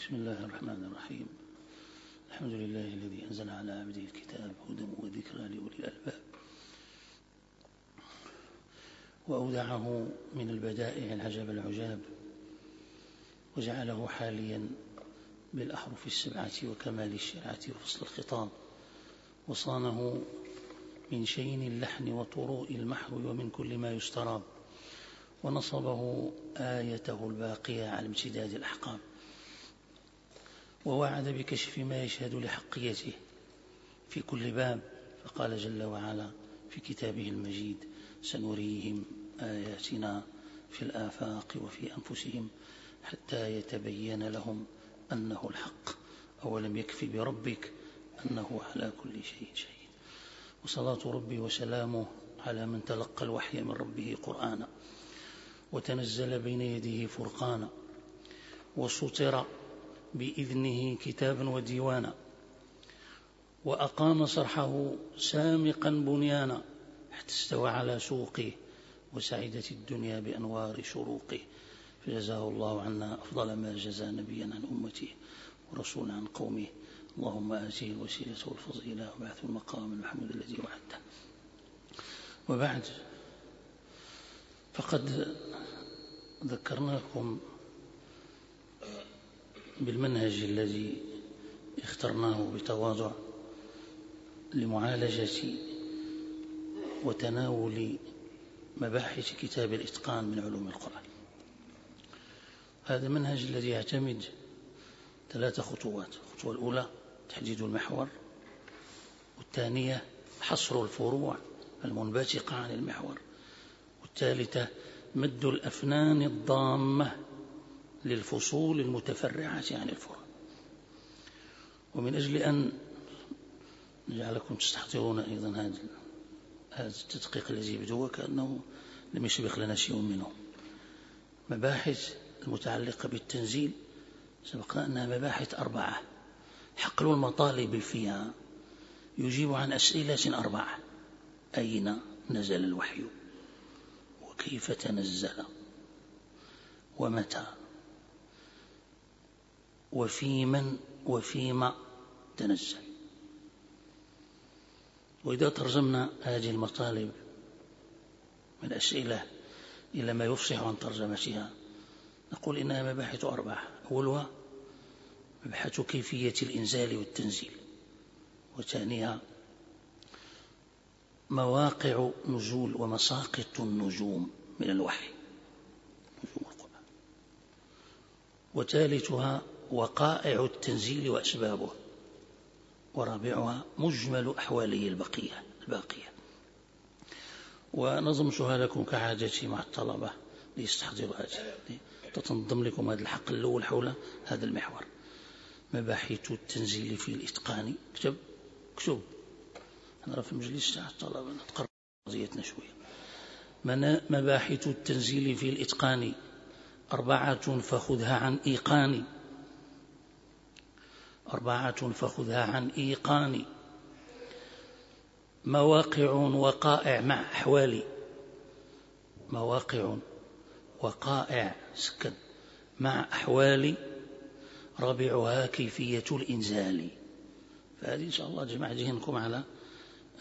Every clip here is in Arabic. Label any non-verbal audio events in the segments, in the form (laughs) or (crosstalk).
بسم الله الرحمن الرحيم. الحمد لله الذي أنزل على عبده الكتاب هدى وذكرى لأولي الألباب. وأودعه من البدائع العجب العجاب. وجعله حاليا بالأحرف السبعة وكمال الشرعة وفصل الخطاب. وصانه من شين اللحن وطروء المحو ومن كل ما يستراب. ونصبه آيته الباقية على امتداد الأحقاب. ووعد بكشف ما يشهد لحقيته في كل باب فقال جل وعلا في كتابه المجيد سنريهم آياتنا في الآفاق وفي أنفسهم حتى يتبين لهم أنه الحق أولم يكفي بربك أنه على كل شيء شهيد. وصلاة ربي وسلامه على من تلقى الوحي من ربه قرآنا وتنزل بين يديه فرقانا وسطر بإذنه كتابا وديوانا وأقام صرحه سامقا بنيانا حتى استوى على سوقه وسعدت الدنيا بأنوار شروقه. فجزاه الله عنا أفضل ما جزى نبيا عن أمته ورسولا عن قومه. اللهم آتيه الوسيلة والفضيلة وبعث المقام المحمود الذي وعدته. وبعد فقد ذكرناكم بالمنهج الذي اخترناه بتواضع لمعالجة وتناول مباحث كتاب الإتقان من علوم القرآن. هذا المنهج الذي يعتمد ثلاث خطوات. الخطوة الأولى تحديد المحور. والثانية حصر الفروع المنبثقة عن المحور. والثالثة مد الأفنان الضامة للفصول المتفرعة عن الفروع ومن أجل أن نجعلكم تستحضرون أيضا هذا هذا التدقيق الذي يبدو وكأنه لم يسبق لنا شيء منه. مباحث المتعلقة بالتنزيل سبقنا أنها مباحث أربعة. حقل المطالب فيها يجيب عن أسئلة أربعة. أين نزل الوحي؟ وكيف تنزل؟ ومتى؟ وفي من وفيما تنزل. وإذا ترجمنا هذه المطالب من أسئلة إلى ما يفصح عن ترجمتها نقول إنها مباحث أربعة. أولها مبحث كيفية الإنزال والتنزيل وثانيها مواقع نزول ومساقط النجوم من الوحي. نجوم القرآن. وثالثها وقائع التنزيل وأسبابه ورابعها مجمل أحواله البقية الباقية. ونظمتها لكم كعادتي مع الطلبة ليستحضروا هذه تتنظم لكم هذا الحق الأول حول هذا المحور. مباحث التنزيل في الإتقان. اكتب اكتب. أنا في المجلس تاع الطلبة نتقرب قضيتنا شوية. مباحث التنزيل في الإتقان. أربعة فخذها عن إيقان. أربعة فخذها عن إيقان. مواقع وقائع مع أحوال. مواقع وقائع سكن مع أحوال. رابعها كيفية الإنزال. فهذه إن شاء الله جمع ذهنكم على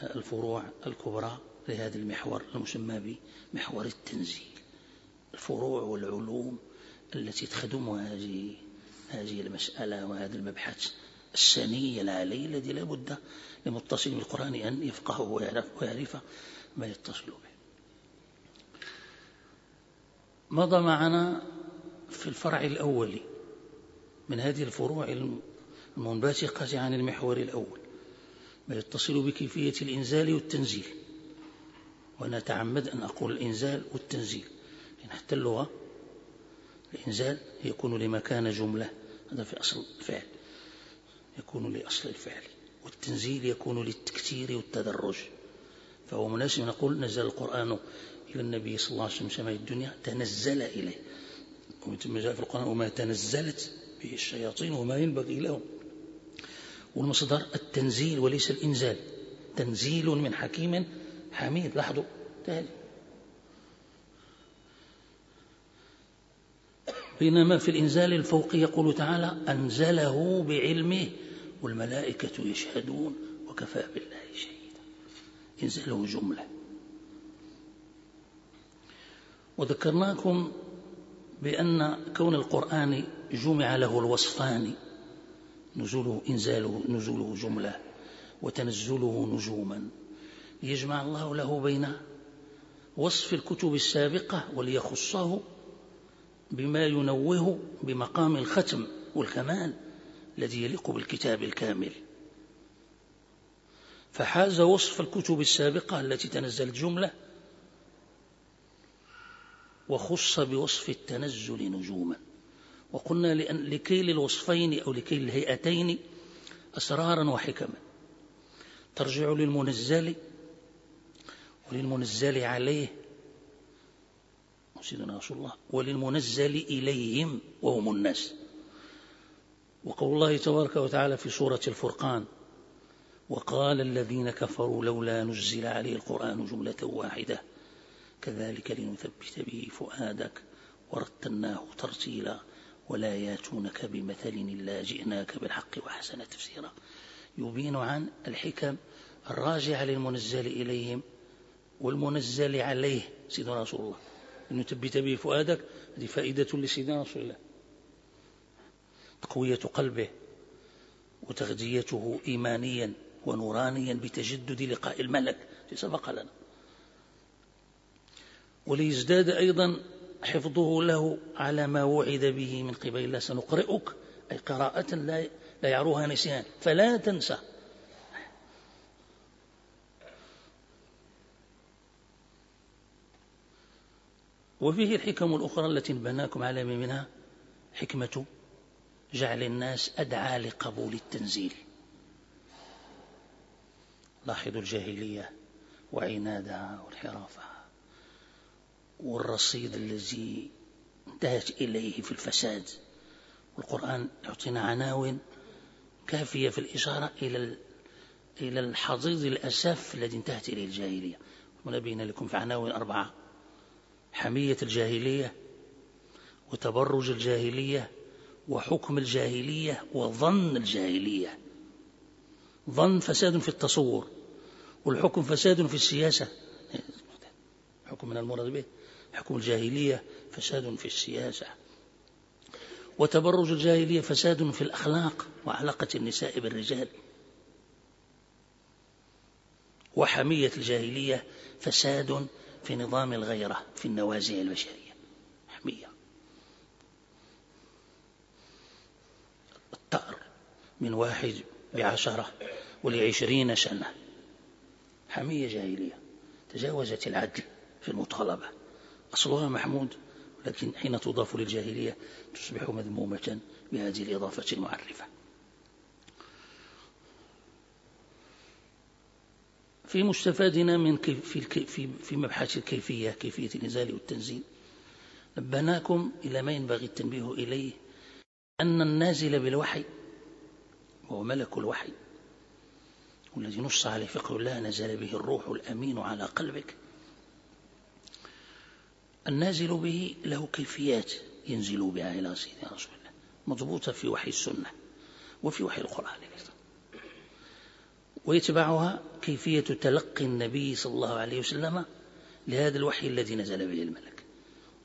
الفروع الكبرى لهذا المحور المسمى بمحور التنزيل. الفروع والعلوم التي تخدم هذه. هذه المسألة وهذا المبحث السني العالي الذي لا بد لمتصل بالقرآن أن يفقهه ويعرف, ويعرف ما يتصل به. مضى معنا في الفرع الأول من هذه الفروع المنبثقة عن المحور الأول ما يتصل بكيفية الإنزال والتنزيل. وأنا أتعمد أن أقول الإنزال والتنزيل لأن حتى اللغة الإنزال يكون لمكان جملة. هذا في أصل الفعل. يكون لأصل الفعل. والتنزيل يكون للتكتير والتدرج. فهو مناسب. نقول نزل القرآن إلى النبي صلى الله عليه وسلم سماء الدنيا. تنزل إليه. ثم جاء في القرآن وما تنزلت به الشياطين وما ينبغي لهم. والمصدر التنزيل وليس الإنزال. تنزيل من حكيم حميد. لاحظوا. بينما في الإنزال الفوقي يقول تعالى أنزله بعلمه والملائكة يشهدون وكفى بالله شهيدا. إنزله جملة. وذكرناكم بأن كون القرآن جمع له الوصفان نزوله إنزاله نزوله جملة وتنزله نجوما. ليجمع الله له بين وصف الكتب السابقة وليخصه بما ينوه بمقام الختم والكمال الذي يليق بالكتاب الكامل. فحاز وصف الكتب السابقة التي تنزلت جملة وخص بوصف التنزل نجوما. وقلنا لأن لكي للوصفين أو لكي الهيئتين أسرارا وحكما. ترجع للمنزل وللمنزل عليه سيدنا رسول الله وللمنزل إليهم وهم الناس. وقول الله تبارك وتعالى في سورة الفرقان وقال الذين كفروا لولا نزل عليه القرآن جملة واحدة كذلك لنثبت به فؤادك ورتلناه ترتيلا ولا ياتونك بمثل إلا جئناك بالحق وحسن تفسيرا. يبين عن الحكم الراجعة للمنزل إليهم والمنزل عليه سيدنا رسول الله. أن يثبت به فؤادك هذه فائدة لسيدنا رسول الله. تقوية قلبه وتغذيته إيمانيا ونورانيا بتجدد لقاء الملك سبق لنا. وليزداد أيضا حفظه له على ما وعد به من قبل. الله سنقرئك أي قراءة لا يعروها نسيان. فلا تنسى. وفيه الحكم الأخرى التي نبناكم على منها حكمة جعل الناس أدعى لقبول التنزيل. لاحظوا الجاهلية وعنادها وانحرافها والرصيد الذي انتهت إليه في الفساد. والقرآن يعطينا عناوين كافية في الإشارة إلى إلى الحضيض الأسف الذي انتهت إليه الجاهلية. ونبينا لكم في عناوين أربعة. حمية الجاهلية وتبرج الجاهلية وحكم الجاهلية وظن الجاهلية. ظن فساد في التصور والحكم فساد في السياسة. حكم من المراد به؟ حكم الجاهلية فساد في السياسة. وتبرج الجاهلية فساد في الأخلاق وعلاقة النساء بالرجال. وحمية الجاهلية فساد في نظام الغيرة في النوازع البشرية. حمية. الطأر من واحد بعشرة ولعشرين سنة. حمية جاهلية. تجاوزت العدل في المطالبة. أصلها محمود لكن حين تضاف للجاهلية؟ تصبح مذمومة بهذه الإضافة المعرفة. في مستفادنا من في, في, مبحث الكيفية كيفية الإنزال والتنزيل. نبهناكم إلى ما ينبغي التنبيه إليه أن النازل بالوحي وهو ملك الوحي والذي نص عليه فقه الله نزل به الروح الأمين على قلبك. النازل به له كيفيات ينزل بها إلى سيدنا رسول الله مضبوطة في وحي السنة وفي وحي القرآن. ويتبعها كيفية تلقي النبي صلى الله عليه وسلم لهذا الوحي الذي نزل به الملك.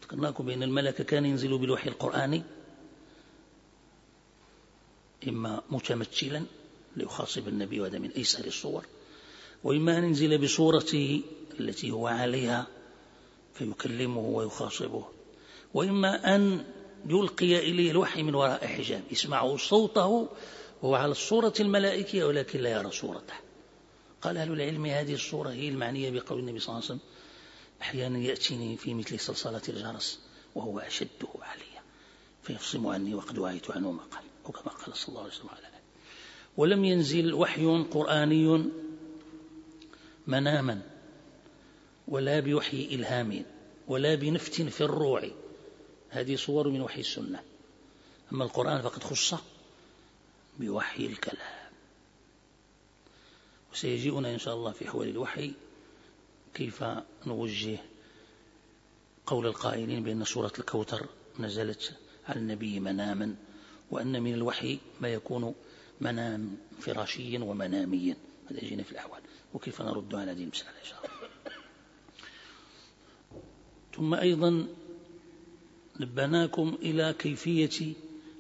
ذكرناكم بأن الملك كان ينزل بالوحي القرآني إما متمثلا ليخاصب النبي وهذا من أيسر الصور وإما أن ينزل بصورته التي هو عليها فيكلمه ويخاصبه وإما أن يلقي إليه الوحي من وراء حجاب. يسمعه صوته وهو على الصورة الملائكية ولكن لا يرى صورته. قال أهل العلم هذه الصورة هي المعنية بقول النبي صلى الله عليه وسلم أحيانا يأتيني في مثل صلصلة الجرس وهو أشده علي فيفصم عني وقد وعيت عنه ما قال أو كما قال صلى الله عليه وسلم. على ولم ينزل وحي قرآني مناما ولا بوحي إلهام ولا بنفت في الروع. هذه صور من وحي السنة. أما القرآن فقد خص بوحي الكلام. وسيجيئنا إن شاء الله في حول الوحي كيف نوجه قول القائلين بأن سورة الكوثر نزلت على النبي مناما وأن من الوحي ما يكون منام فراشيا ومناميا هذا يجينا في الأحوال. وكيف نرد على هذه المسألة إن شاء الله. ثم أيضا نبناكم إلى كيفية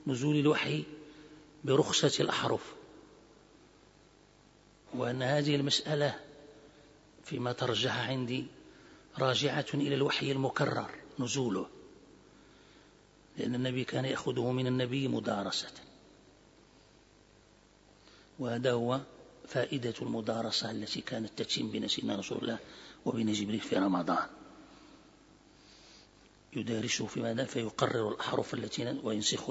نزول الوحي برخصة الأحرف. وأن هذه المسألة فيما ترجح عندي راجعة إلى الوحي المكرر نزوله. لأن النبي كان يأخذه من النبي مدارسة. وهذا هو فائدة المدارسة التي كانت تتم بين سيدنا رسول الله وبين جبريل في رمضان. يدارسه في ماذا؟ فيقرر الأحرف التي وينسخ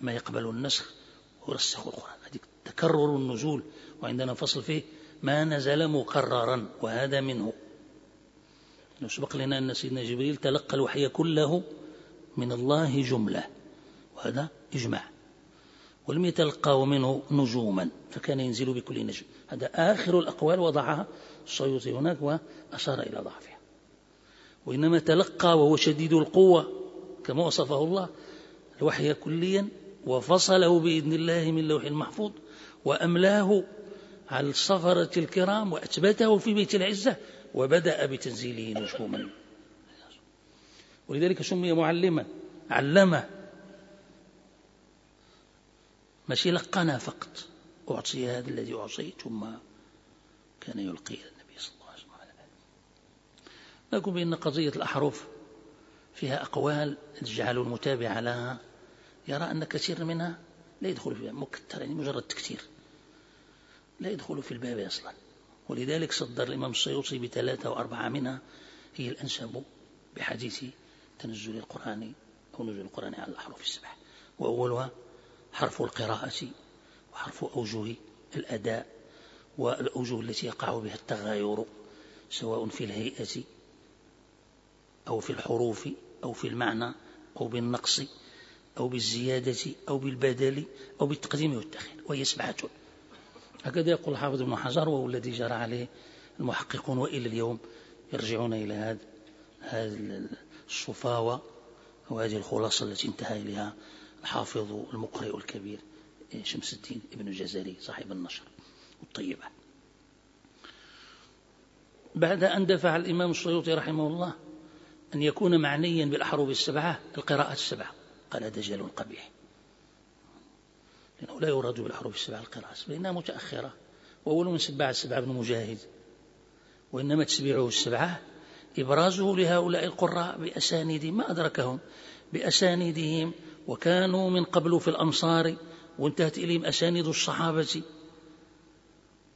ما يقبل النسخ ويرسخ القرآن. هذه تكرر النزول. وعندنا فصل فيه ما نزل مكررا وهذا منه. سبق لنا أن سيدنا جبريل تلقى الوحي كله من الله جملة وهذا إجماع. ولم يتلقاه منه نجوما فكان ينزل بكل نجم. هذا آخر الأقوال وضعها السيوطي هناك وأشار إلى ضعفها. وإنما تلقى وهو شديد القوة كما وصفه الله الوحي كليا وفصله بإذن الله من لوح المحفوظ وأملاه على الصفرة الكرام وأثبته في بيت العزة وبدأ بتنزيله نجوما ولذلك سمي معلما علمه. ماشي لقنا فقط. أعطي هذا الذي أعطيت ثم كان يلقي النبي صلى الله عليه وسلم. لكم بأن قضية الأحرف فيها أقوال تجعل المتابع لها يرى أن كثير منها لا يدخل فيها مكتر يعني مجرد تكتير لا يدخل في الباب أصلا. ولذلك صدر الإمام السيوطي بثلاثة وأربعة منها هي الأنسب بحديث تنزل القرآن أو نزول القرآن على الأحرف السبع. وأولها حرف القراءة وحرف أوجه الأداء والأوجه التي يقع بها التغاير سواء في الهيئة أو في الحروف أو في المعنى أو بالنقص. أو بالزيادة أو بالبدل أو بالتقديم والتأخير وهي سبعة هكذا يقول الحافظ ابن حجر وهو الذي جرى عليه المحققون وإلى اليوم يرجعون إلى هذا هذا الصفاوة وهذه الخلاصة التي انتهى إليها الحافظ المقرئ الكبير شمس الدين ابن الجزري صاحب النشر والطيبة بعد أن دفع الإمام السيوطي رحمه الله أن يكون معنيا بالأحرف السبعة القراءة السبعة. قال دجال قبيح. لأنه لا يراد بالأحرف السبعة القراءة فإنها متأخرة وأول من سبع السبعة ابن مجاهد وإنما تسبيعه السبعة إبرازه لهؤلاء القراء بأسانيدهم ما أدركهم بأسانيدهم وكانوا من قبل في الأمصار وانتهت إليهم أسانيد الصحابة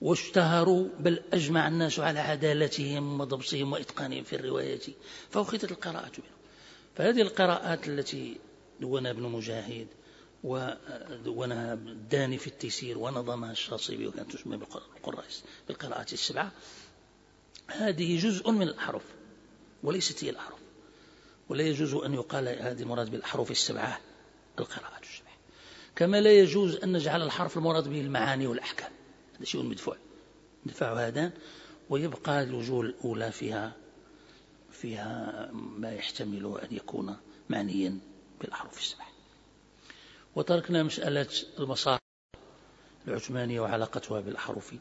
واشتهروا بل أجمع الناس على عدالتهم وضبطهم وإتقانهم في الرواية. فأخذت القراءة منهم. فهذه القراءات التي دونها ابن مجاهد ودونها الداني في التيسير ونظمها الشاطبي وكانت تسمى بالقراء بالقراءات السبعة. هذه جزء من الأحرف وليست هي الأحرف. ولا يجوز أن يقال هذه مراد بالأحرف السبعة القراءات السبعة. كما لا يجوز أن نجعل الحرف المراد به المعاني والأحكام. هذا شيء مدفوع. ندفع هذا ويبقى الوجوه الأولى فيها فيها ما يحتمل أن يكون معنيا. بالأحرف السبعة وتركنا مسألة المصاحف العثمانية وعلاقتها بالأحرف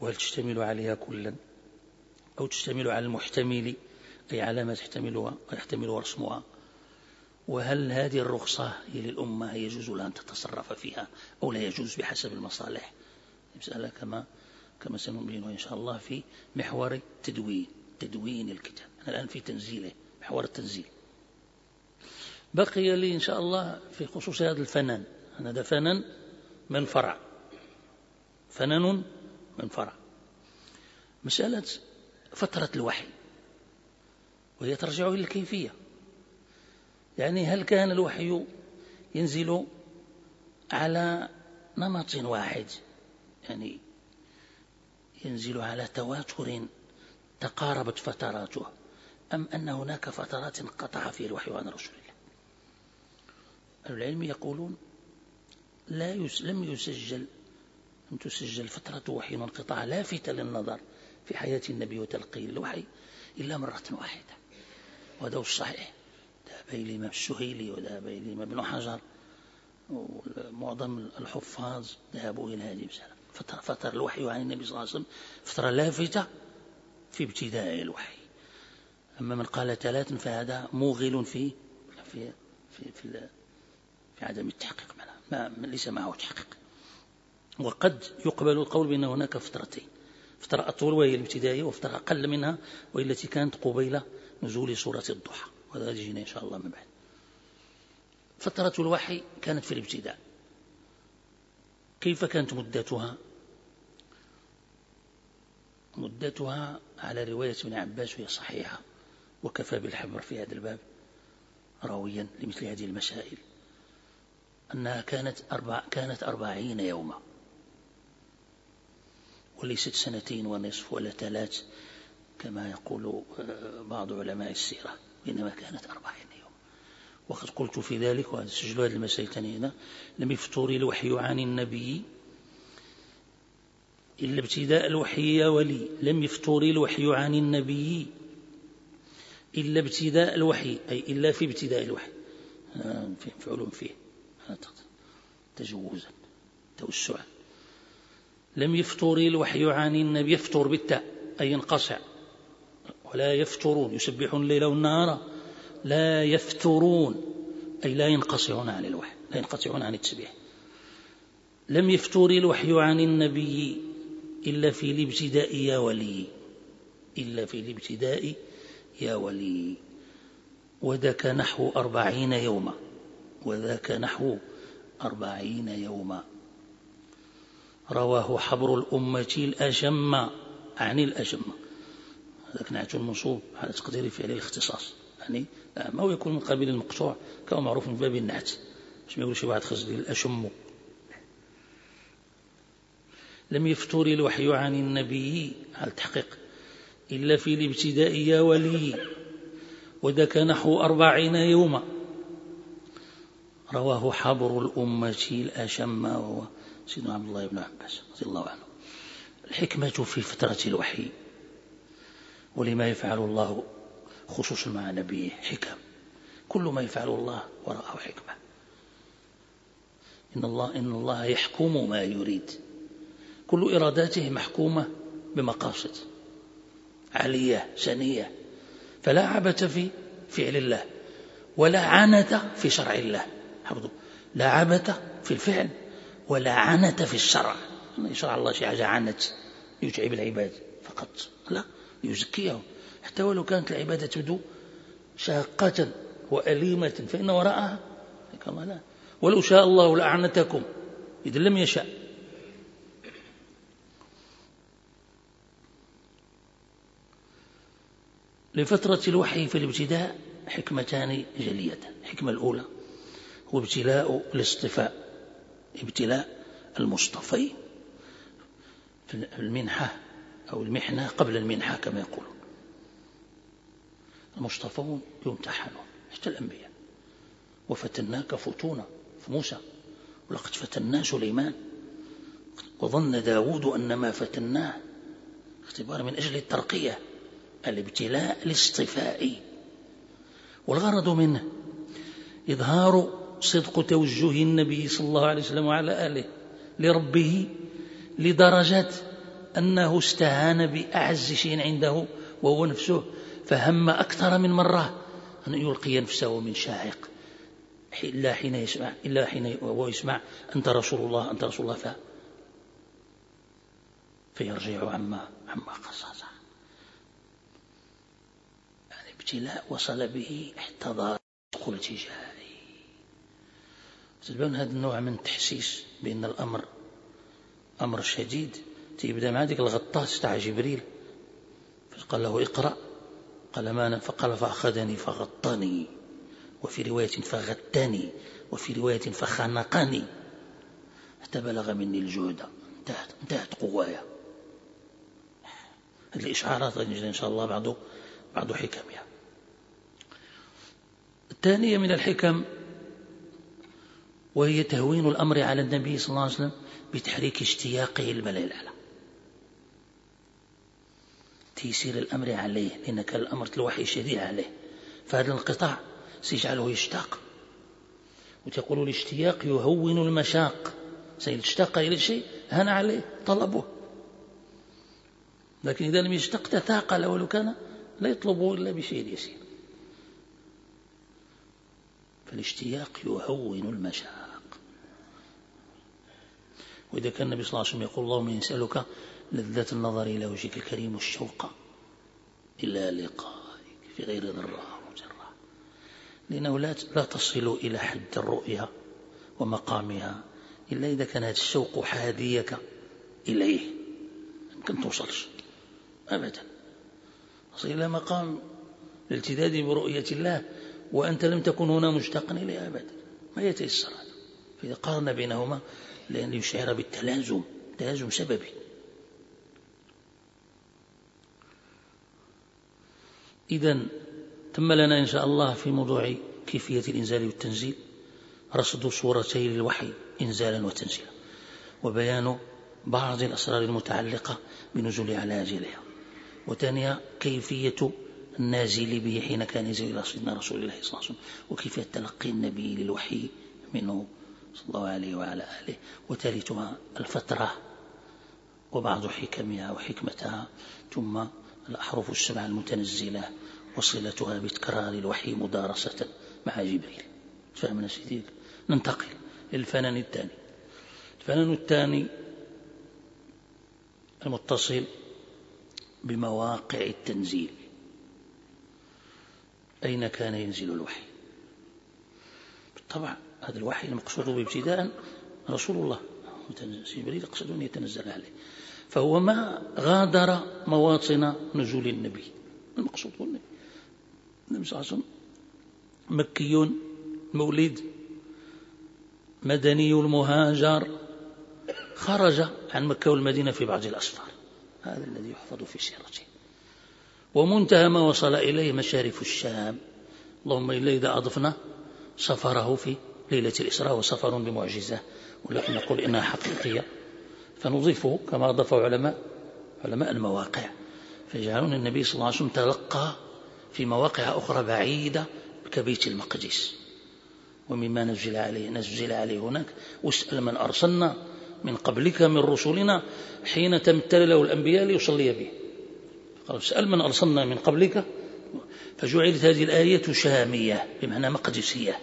وهل تشتمل عليها كلا أو تشتمل على المحتمل أي على ما تحتملها ويحتملها رسمها وهل هذه الرخصة هي للأمة يجوز لها أن تتصرف فيها أو لا يجوز بحسب المصالح؟ مسألة كما كما سنبينها إن شاء الله في محور تدوين تدوين الكتاب. أنا الآن في تنزيله محور التنزيل. بقي لي إن شاء الله في خصوص هذا الفنان. هذا فنان من فرع. فنان من فرع. مسألة فترة الوحي. وهي ترجع إلى الكيفية. يعني هل كان الوحي ينزل على نمط واحد؟ يعني ينزل على تواتر تقاربت فتراته. أم أن هناك فترات انقطع فيها الوحي عن رسول الله العلم يقولون لا لم يسجل لم تسجل فترة وحي وانقطاع لافتة للنظر في حياة النبي وتلقي الوحي إلا مرة واحدة وهذا الصحيح. ذهب إلى الإمام السهيلي وذهب إلى الإمام ابن حجر ومعظم الحفاظ ذهبوا إلى هذه المسألة. فترة, فترة الوحي عن النبي صلى الله عليه وسلم فترة لافتة في ابتداء الوحي. أما من قال ثلاث فهذا موغل في في في في, في عدم التحقيق. ما ليس معه تحقيق. وقد يقبل القول بأن هناك فترتين. فترة أطول وهي الابتدائية وفترة أقل منها وهي التي كانت قبيل نزول سورة الضحى. وهذا يجينا إن شاء الله من بعد. فترة الوحي كانت في الابتداء. كيف كانت مدتها؟ مدتها على رواية ابن عباس وهي صحيحة وكفى بالحبر في هذا الباب راويا لمثل هذه المسائل. أنها كانت, أربع كانت أربعين يوما. وليست سنتين ونصف ولا ثلاث كما يقول آه، بعض علماء السيرة إنما كانت أربعين يوم وقد قلت في ذلك سجل هذه المسائل هنا لم يفتر الوحي عن النبي إلا ابتداء الوحي يا ولي. لم يفتر الوحي عن النبي إلا ابتداء الوحي أي إلا في ابتداء الوحي. آه، فعل فيه. تجوزا. توسعا لم يفتر الوحي عن النبي يفتر بالتاء أي ينقصع ولا يفترون يسبحون الليل والنهار. لا يفترون أي لا ينقصعون عن الوحي. لا ينقطعون عن التسبيح. لم يفتر الوحي عن النبي إلا في الابتداء يا ولي. إلا في الابتداء يا ولي. وذاك نحو أربعين يوما. وذاك نحو أربعين يوما. رواه حبر الأمة الأشم عن الأشم. هذاك نعت المنصوب على تقدير فعل الاختصاص يعني ما هو يكون من قبيل المقطوع كما معروف من باب النعت باش ما يقول شي واحد خزي الأشم. لم يفتر الوحي عن النبي على التحقيق إلا في الابتداء يا ولي. وذاك نحو أربعين يوما. رواه حبر الأمة الأشم وهو سيدنا عبد الله بن عباس رضي الله عنه. الحكمة في فترة الوحي ولما يفعل الله خصوصا مع نبيه حكم. كل ما يفعل الله وراءه حكمة. إن الله إن الله يحكم ما يريد. كل إراداته محكومة بمقاصد. عالية سنية. فلا عبث في فعل الله ولا عنت في شرع الله. حفظوا لا عبث في الفعل ولا عنت في الشرع. يشرع الله شيء حاجة عنت يتعب العباد فقط. لا يزكيهم حتى ولو كانت العبادة تبدو شاقة وأليمة فإن وراءها كما لا. ولو شاء الله لأعنتكم إذا لم يشاء لفترة الوحي في الابتداء حكمتان جليتان. الحكمة الأولى هو ابتلاء الاصطفاء ابتلاء المصطفي في المنحة أو المحنة قبل المنحة كما يقولون. المصطفون يمتحنون حتى الأنبياء. وفتناك فتونا في موسى ولقد فتنا سليمان. وظن داود أن ما فتناه اختبار من أجل الترقية الابتلاء الاصطفائي. والغرض منه إظهار صدق توجه النبي صلى الله عليه وسلم وعلى آله لربه لدرجة أنه استهان بأعز شيء عنده وهو نفسه فهم أكثر من مرة أن يلقي نفسه من شاعق إلا حين يسمع إلا حين وهو يسمع أنت رسول الله أنت رسول الله ف فيرجع عما عما قصص يعني ابتلاء وصل به احتضر التجاه. تبان هذا النوع من التحسيس بأن الأمر أمر شديد. تيبدا مع ذيك الغطاس تاع جبريل. فقال له اقرأ. قال ما أنا فقال فأخذني فغطني وفي رواية فغتني وفي رواية فخنقني حتى بلغ مني الجهد. انتهت, انتهت قوايا. هذه الإشعارات غادي إن شاء الله بعض بعض حكمها الثانية من الحكم وهي تهوين الأمر على النبي صلى الله عليه وسلم بتحريك اشتياقه الملأ الأعلى تيسير الأمر عليه لأن كان الأمر الوحي شديد عليه. فهذا الانقطاع سيجعله يشتاق. وتقول الاشتياق يهون المشاق. سيشتاق إلى شيء هان عليه طلبه. لكن إذا لم يشتق تثاقل ولو كان لا يطلبه إلا بشيء يسير. فالاشتياق يهون المشاق. وإذا كان النبي صلى الله عليه وسلم يقول اللهم يسألك لذة النظر إلى وجهك الكريم والشوق إلى لقائك في غير ضراء وجراء لأنه لا لا تصل إلى حد الرؤيا ومقامها إلا إذا كان هذا الشوق حاديك إليه. يمكن توصلش أبدا. تصل إلى مقام الالتداد برؤية الله وأنت لم تكن هنا مشتاقا إليه أبدا. ما يتيسر هذا. فإذا قارن بينهما لأن يشعر بالتلازم تلازم سببي. إذا تم لنا إن شاء الله في موضوع كيفية الإنزال والتنزيل رصد صورتي للوحي إنزالا وتنزيلا وبيان بعض الأسرار المتعلقة بنزول على أجلها وثانيا كيفية النازل به حين كان ينزل إلى سيدنا رسول الله صلى الله عليه وسلم وكيفية تلقي النبي للوحي منه. صلى الله عليه وعلى آله وثالثها الفترة وبعض حكمها وحكمتها ثم الأحرف السبع المتنزلة وصلتها بتكرار الوحي مدارسة مع جبريل. فهمنا سيدي؟ ننتقل للفنان الثاني. الفنان الثاني المتصل بمواقع التنزيل. أين كان ينزل الوحي؟ بالطبع هذا الوحي المقصود به ابتداء رسول الله. جبريل يقصد أن يتنزل عليه. فهو ما غادر مواطن نزول النبي. المقصود هو النبي. النبي صلى الله عليه وسلم مكي مولد مدني المهاجر. خرج عن مكة والمدينة في بعض الأسفار. هذا الذي يحفظ في سيرته. ومنتهى ما وصل إليه مشارف الشام. اللهم إلا إذا أضفنا سفره في ليلة الإسراء وسفر بمعجزة. ولكن نقول إنها حقيقية. فنضيفه كما أضافه علماء علماء المواقع. فيجعلون النبي صلى الله عليه وسلم تلقى في مواقع أخرى بعيدة كبيت المقدس. ومما نزل عليه نزل عليه هناك. واسأل من أرسلنا من قبلك من رسلنا حين تمثل له الأنبياء ليصلي به. قال اسأل من أرسلنا من قبلك. فجعلت هذه الآية شامية بمعنى مقدسية.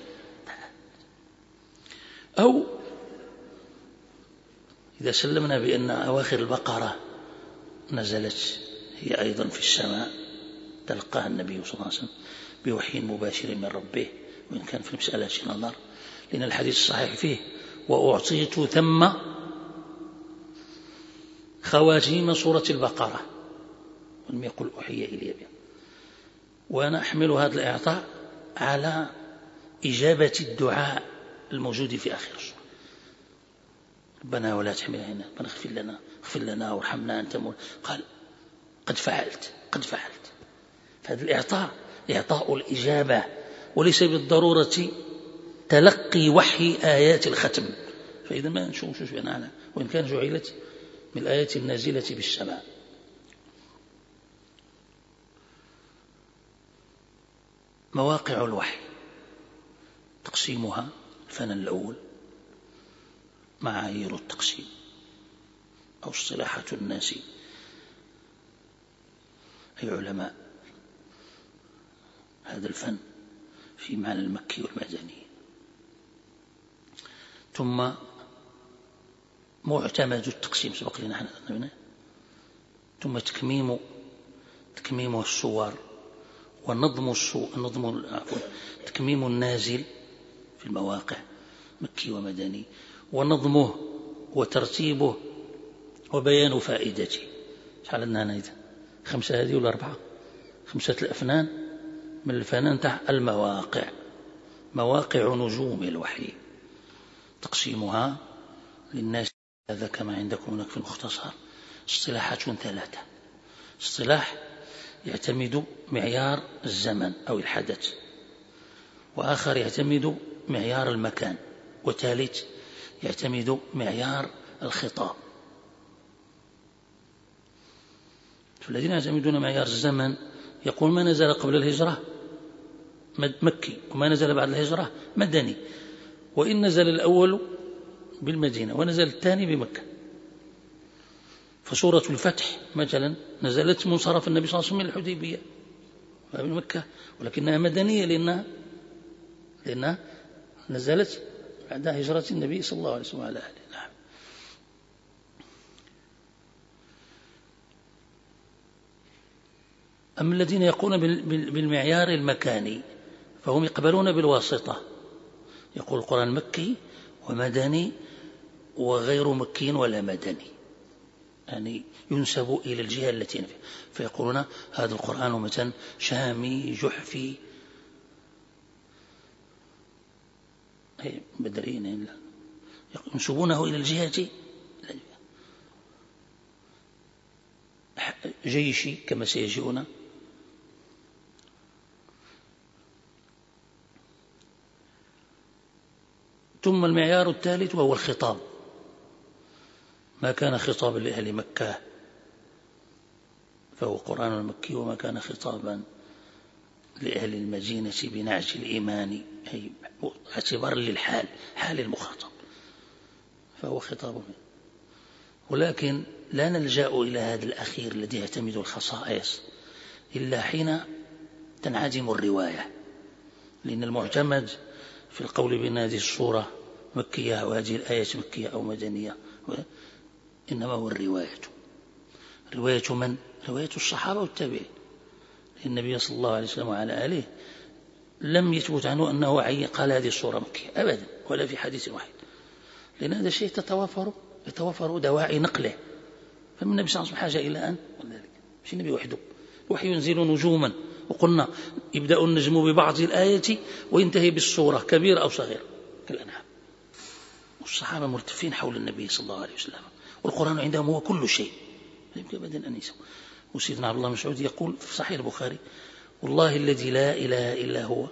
أو إذا سلمنا بأن أواخر البقرة نزلت هي أيضا في السماء تلقاها النبي صلى الله عليه وسلم بوحي مباشر من ربه وإن كان في المسألة نظر لأن الحديث الصحيح فيه وأعطيت ثم خواتيم سورة البقرة ولم يقل أوحي إلي بها. وأنا أحمل هذا الإعطاء على إجابة الدعاء الموجود في آخر السورة ربنا ولا تحمل علينا ربنا اغفر لنا اغفر لنا وارحمنا أنت مول. قال قد فعلت قد فعلت. فهذا الإعطاء إعطاء الإجابة وليس بالضرورة تلقي وحي آيات الختم. فإذا ما نشوف شو أنا وإن كان جعلت من الآيات النازلة بالسماء مواقع الوحي تقسيمها الفن الأول معايير التقسيم أو اصطلاحات الناس أي علماء هذا الفن في معنى المكي والمدني. ثم معتمد التقسيم سبق لنا إحنا ثم تكميم تكميم الصور ونظم الصور نظم تكميم النازل في المواقع مكي ومدني ونظمه وترتيبه وبيان فائدته. شحال لنا هنا خمسة هذه ولا أربعة؟ خمسة الأفنان. من الفنان تاع المواقع. مواقع نجوم الوحي. تقسيمها للناس هذا كما عندكم هناك في المختصر. اصطلاحات ثلاثة. اصطلاح يعتمد معيار الزمن أو الحدث. وآخر يعتمد معيار المكان وثالث يعتمد معيار الخطاب. فالذين يعتمدون معيار الزمن يقول ما نزل قبل الهجرة؟ مكي. وما نزل بعد الهجرة؟ مدني. وإن نزل الأول بالمدينة ونزل الثاني بمكة. فسورة الفتح مثلا نزلت منصرف النبي صلى الله عليه وسلم من الحديبية من مكة ولكنها مدنية لأنها لأنها نزلت بعد هجرة النبي صلى الله عليه وسلم وعلى آله نعم. أما الذين يقولون بالمعيار المكاني فهم يقبلون بالواسطة. يقول القرآن مكي ومدني وغير مكي ولا مدني. يعني ينسب إلى الجهة التي فيقولون هذا القرآن مثلا شامي جحفي بدرين ينسبونه إلى الجهة. جيشي كما سيجيئون ثم المعيار الثالث وهو الخطاب. ما كان خطابا لأهل مكة فهو قرآن مكي وما كان خطابا لأهل المدينة بنعش الإيمان. اعتبارا للحال حال المخاطب فهو خطاب ولكن لا نلجأ إلى هذا الأخير الذي يعتمد الخصائص إلا حين تنعدم الرواية لأن المعتمد في القول بأن هذه الصورة مكية وهذه الآية مكية أو مدنية إنما هو الرواية رواية من؟ رواية الصحابة والتابعين النبي صلى الله عليه وسلم وعلى آله لم يثبت عنه أنه قال هذه الصورة مكية. أبدا ولا في حديث واحد. لأن هذا الشيء تتوافر يتوافر دواعي نقله. فمن النبي صلى الله عليه وسلم حاجة إلى أن مش النبي وحده. الوحي ينزل نجوما. وقلنا يبدأ النجم ببعض الآية وينتهي بالصورة كبيرة أو صغيرة. كالأنعام. والصحابة ملتفين حول النبي صلى الله عليه وسلم. والقرآن عندهم هو كل شيء. لا يمكن أبدا أن يسوا وسيدنا عبد الله مسعود يقول في صحيح البخاري والله الذي لا إله إلا هو.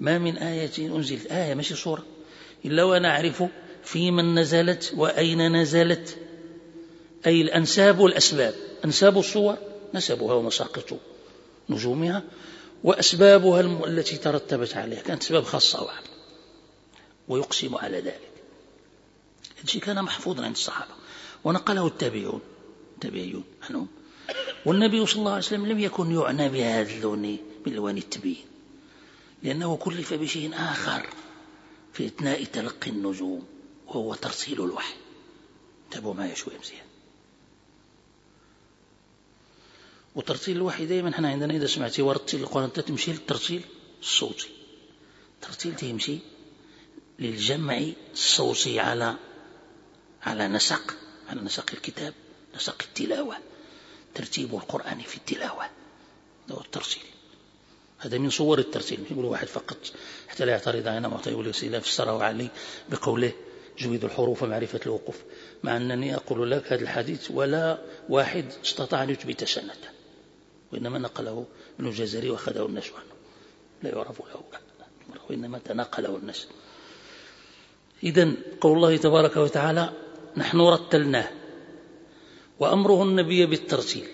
ما من آية أنزلت. آية ماشي صورة. إلا وأنا أعرف في من نزلت وأين نزلت. أي الأنساب والأسباب. أنساب الصور نسبها ومساقط نجومها وأسبابها التي ترتبت عليها. كانت أسباب خاصة وعامة ويقسم على ذلك. الشيء كان محفوظا عند الصحابة. ونقله التابعون. التابعيون. عنهم والنبي صلى الله عليه وسلم لم يكن يعنى بهذا اللون من لوان التبيين لأنه كلف بشيء آخر في إثناء تلقي النجوم وهو ترسيل الوحي. تابعوا معي شوي مزيان وترتيل الوحي دائما إحنا عندنا إذا سمعتي ورتل القرآن تمشي للترتيل الصوتي. ترتيل تمشي للجمع الصوتي على على نسق على نسق الكتاب نسق التلاوة. ترتيب القرآن في التلاوة. هذا الترتيل هذا من صور الترتيل يقول واحد فقط حتى لا يعترض علينا معطي يقول لك فسره علي بقوله جويد الحروف ومعرفة الوقوف. مع أنني أقول لك هذا الحديث ولا واحد استطاع أن يثبت سنته. وإنما نقله ابن الجزري وأخذه الناس عنه. لا يعرف له وإنما تناقله الناس. إذا قول الله تبارك وتعالى نحن رتلناه. وأمره النبي بالترتيل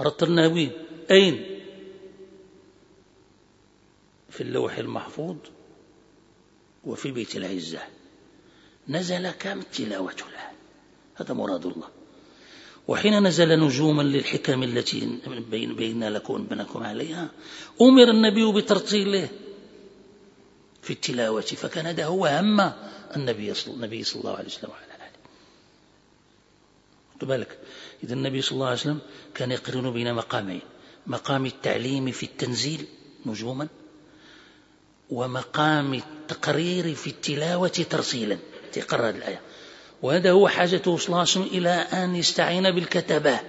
رتلناه وين؟ أين؟ في اللوح المحفوظ وفي بيت العزة. نزل كم تلاوة له. هذا مراد الله. وحين نزل نجوما للحكم التي بين بيننا لكم بينكم عليها أمر النبي بترتيله في التلاوة فكان هذا هو هم النبي صلى, الله عليه وسلم وعلى بالك. إذا النبي صلى الله عليه وسلم كان يقرن بين مقامين. مقام التعليم في التنزيل نجوما ومقام التقرير في التلاوة ترسيلا. تقرر الآية. وهذا هو حاجته صلى الله عليه وسلم إلى أن يستعين بالكتبة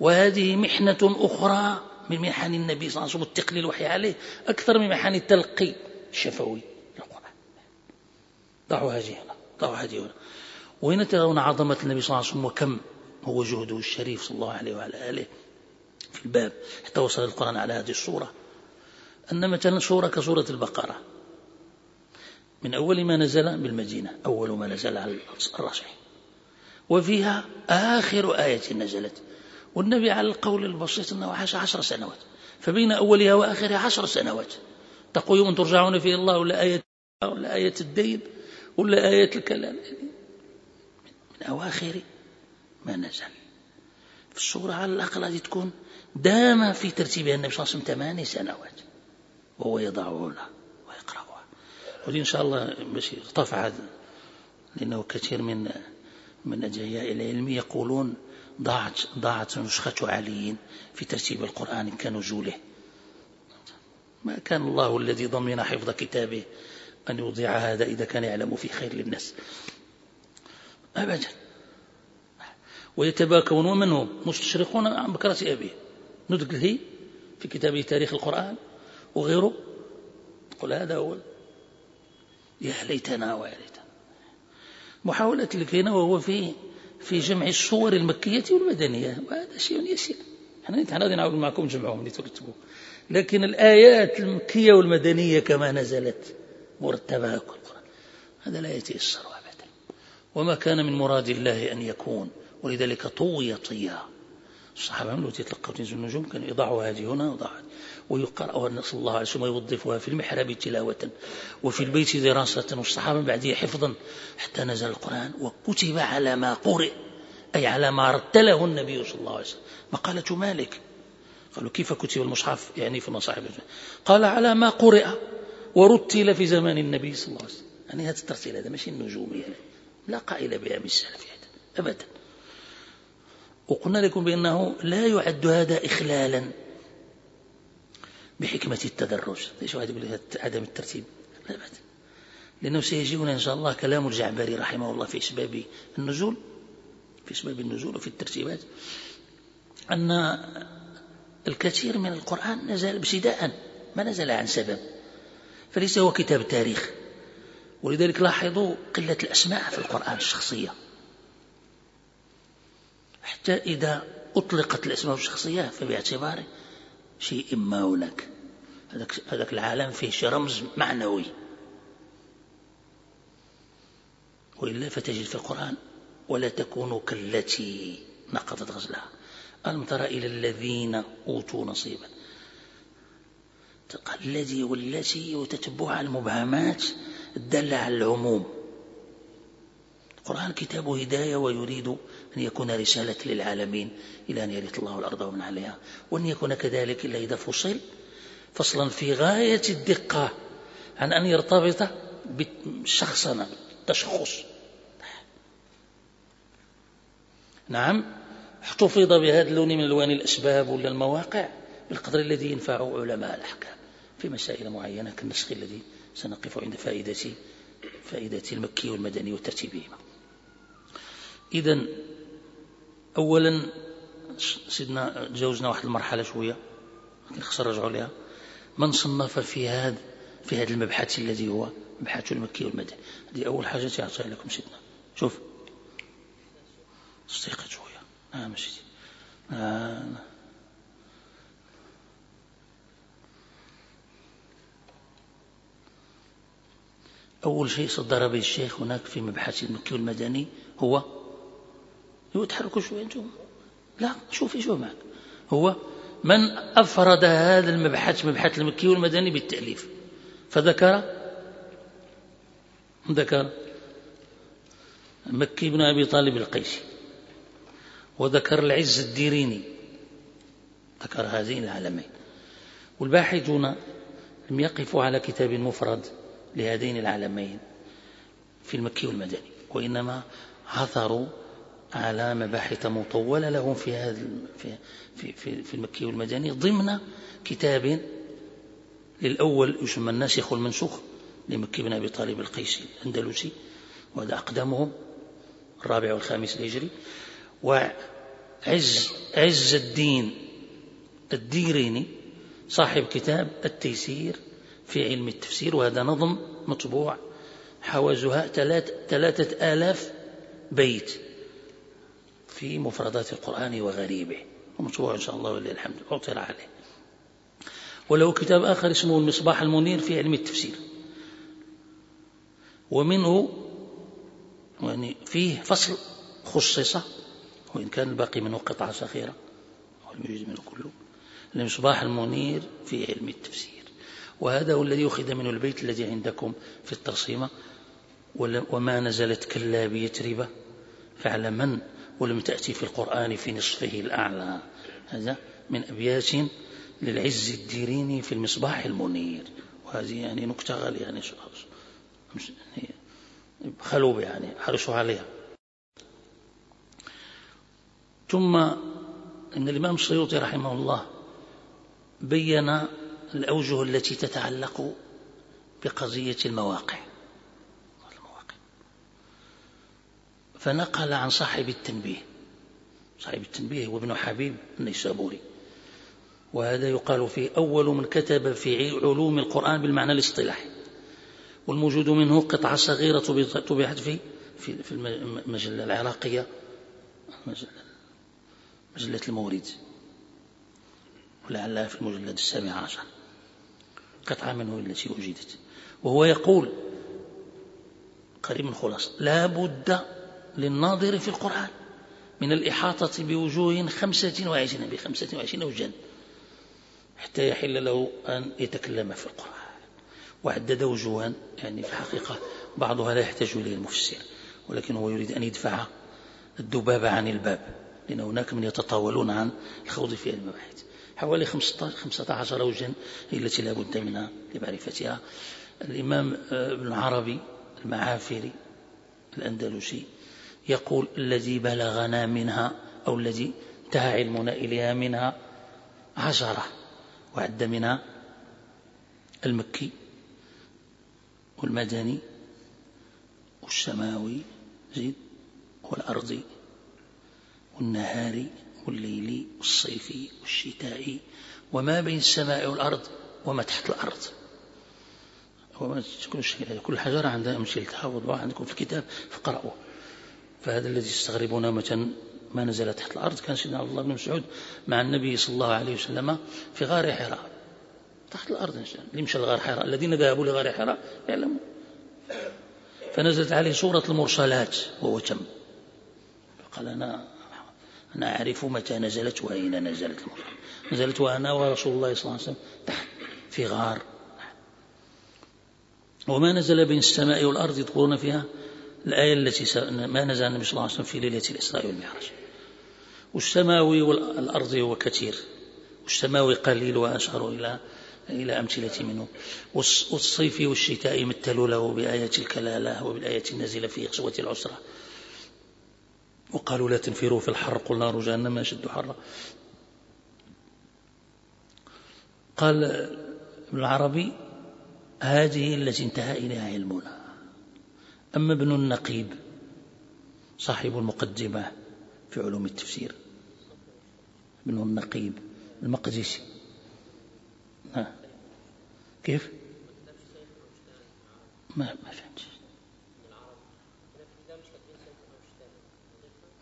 وهذه محنة أخرى من محن النبي صلى الله عليه وسلم التقليل الوحي عليه أكثر من محن التلقي الشفوي ضعوا هذه هنا ضعوا هذه هنا. وهنا ترون عظمة النبي صلى الله عليه وسلم وكم هو جهده الشريف صلى الله عليه وعلى آله في الباب. حتى وصل القرآن على هذه الصورة. أن مثلا سورة كسورة البقرة. من أول ما نزل بالمدينة. أول ما نزل على الرشح وفيها آخر آية نزلت. والنبي على القول البسيط أنه عاش عشر سنوات. فبين أولها وآخرها عشر سنوات. اتقوا يوم ترجعون فيه الله ولا آية ولا آية الدين ولا آية الكلام. من أواخر ما نزل. في الصورة على الأقل هذه تكون دام في ترتيبها النبي صلى الله عليه وسلم ثماني سنوات وهو يضعه له ويقرأها. ودي إن شاء الله باش ارتفع هذا لأنه كثير من من أدعياء العلم يقولون ضاعت ضاعت نسخة علي في ترتيب القرآن كنزوله ما كان الله الذي ضمن حفظ كتابه أن يضيع هذا إذا كان يعلم في خير للناس. أبدا. ويتباكون ومن هم مستشرقون عن بكرة أبيه. ندقه في كتابه تاريخ القرآن وغيره. قل هذا هو يا ليتنا ويا ليتنا. محاولة لكينا وهو في في جمع الصور المكية والمدنية. وهذا شيء يسير. إحنا نحن نعاود معكم جمعهم لترتبوا لكن الآيات المكية والمدنية كما نزلت مرتبة القرآن هذا لا يتيسر أبدا. وما كان من مراد الله أن يكون. ولذلك طوي طيا الصحابة من يتلقوا تنزل النجوم كانوا يضعوا هذه هنا ويضعوا ويقرأها نسأل الله عليه وسلم يوظفها في المحراب تلاوة وفي البيت دراسة. والصحابة بعدها حفظا حتى نزل القرآن وكتب على ما قرئ أي على ما رتله النبي صلى الله عليه وسلم. مقالة مالك. قالوا كيف كتب المصحف؟ يعني في المصاحف. قال على ما قرئ ورتل في زمان النبي صلى الله عليه وسلم. يعني هذا الترتيل هذا ماشي النجوم يعني. لا قائل بها من السلف أبدا. وقلنا لكم بأنه لا يعد هذا إخلالا بحكمة التدرج. ليش واحد يقول عدم الترتيب؟ لا أبدا لأنه سيجينا إن شاء الله كلام الجعبري رحمه الله في أسباب النزول في أسباب النزول وفي الترتيبات أن الكثير من القرآن نزل ابتداء ما نزل عن سبب فليس هو كتاب تاريخ. ولذلك لاحظوا قلة الأسماء في القرآن الشخصية. حتى إذا أطلقت الأسماء الشخصية فباعتباره شيء ما هناك. هذاك العالم فيه شي رمز معنوي. وإلا فتجد في القرآن ولا تكونوا كالتي نقضت غزلها. ألم تر إلى الذين أوتوا نصيبا؟ الذي والتي وتتبع المبهمات الدالة على العموم. القرآن كتاب هداية ويريد أن يكون رسالة للعالمين إلى أن يرث الله الأرض ومن عليها. وأن يكون كذلك إلا إذا فصل. فصلا في غاية الدقة عن أن يرتبط بشخصنا بالتشخص نعم. احتفظ بهذا اللون من ألوان الأسباب ولا المواقع بالقدر الذي ينفع علماء الأحكام في مسائل معينة كالنسخ الذي سنقف عند فائدة فائدة المكي والمدني وترتيبهما إذا أولا سيدنا تجاوزنا واحد المرحلة شوية خسر رجعوا لها من صنف في هذا في هذا المبحث الذي هو مبحث المكي والمدني؟ هذه أول حاجة تعطيها لكم سيدنا. شوف. استيقظ شوية. آه مشيتي آه. أول شيء صدر به الشيخ هناك في مبحث المكي والمدني هو تحركوا شوي أنتم. لا شوفي شو معك. هو من أفرد هذا المبحث مبحث المكي والمدني بالتأليف. فذكر؟ ذكر. مكي بن أبي طالب القيسي وذكر العز الديريني. ذكر هذين العالمين. والباحثون لم يقفوا على كتاب مفرد لهذين العالمين في المكي والمدني وإنما عثروا على مباحث مطولة لهم في هذا في في في, في المكي والمدني ضمن كتاب للأول يسمى الناسخ والمنسوخ لمكي بن أبي طالب القيسي الأندلسي وهذا أقدمهم الرابع والخامس الهجري. وعز عز الدين الديريني صاحب كتاب التيسير في علم التفسير وهذا نظم مطبوع حوزها ثلاثة آلاف بيت. في مفردات القرآن وغريبه. ومطبوع إن شاء الله ولله الحمد. عطر عليه وله كتاب آخر اسمه المصباح المنير في علم التفسير. ومنه يعني فيه فصل خصص وإن كان الباقي منه قطعة صغيرة ولم يوجد منه كله. المصباح المنير في علم التفسير. وهذا هو الذي أخذ منه البيت الذي عندكم في الترصيمة وما نزلت كلا بيتربة فاعلمن ولم تأتي في القرآن في نصفه الأعلى. هذا من أبيات للعز الديريني في المصباح المنير. وهذه يعني نكتة غالية يعني خلوا يعني حرصوا عليها. ثم إن الإمام السيوطي رحمه الله بين الأوجه التي تتعلق بقضية المواقع. فنقل عن صاحب التنبيه. صاحب التنبيه هو ابن حبيب النيسابوري. وهذا يقال فيه أول من كتب في علوم القرآن بالمعنى الاصطلاحي. والموجود منه قطعة صغيرة طبعت في في المجلة العراقية مجلة المورد ولعلها في المجلد السابع عشر. قطعة منه التي وجدت وهو يقول قريب من خلاص لا بد للناظر في القرآن من الإحاطة بوجوه خمسة وعشرين بخمسة وعشرين وجها حتى يحل له أن يتكلم في القرآن. وعدد وجوها يعني في الحقيقة بعضها لا يحتاج إليه المفسر ولكن هو يريد أن يدفع الذباب عن الباب لأن هناك من يتطاولون عن الخوض في المباحث. حوالي 15 وجها هي التي لا بد منها لمعرفتها. الإمام ابن عربي المعافري الأندلسي يقول الذي بلغنا منها أو الذي انتهى علمنا إليها منها عشرة وعد منها المكي والمدني والسماوي زيد والأرضي والنهاري والليلي والصيفي والشتائي وما بين السماء والأرض وما تحت الأرض. وما كل كل حجرة عندها أمثلتها وضعها عندكم في الكتاب فقرأوه. فهذا الذي يستغربون مثلا ما نزل تحت الأرض كان سيدنا عبد الله بن مسعود مع النبي صلى الله عليه وسلم في غار حراء. تحت الأرض إنسان اللي مشى لغار حراء. الذين ذهبوا لغار حراء يعلمون. فنزلت عليه سورة المرسلات وهو تم فقال أنا أنا أعرف متى نزلت وأين نزلت المرسلات نزلت وأنا ورسول الله صلى الله عليه وسلم تحت في غار. وما نزل بين السماء والأرض يذكرون فيها الآية التي ما نزل النبي صلى الله عليه وسلم في ليلة الإسراء والمعراج. والسماوي والأرضي هو كثير. والسماوي قليل وأشهر إلى إلى أمثلة منه. والصيف والشتاء مثلوا له بآية الكلالة وبالآية النازلة في غزوة العسرة. وقالوا لا تنفروا في الحر. قل نار جهنم أشد حرا قال ابن العربي هذه التي انتهى إليها علمنا. أما ابن النقيب؟ صاحب المقدمة في علوم التفسير. ابن النقيب المقدسي. ها. كيف؟ ما ما فهمت.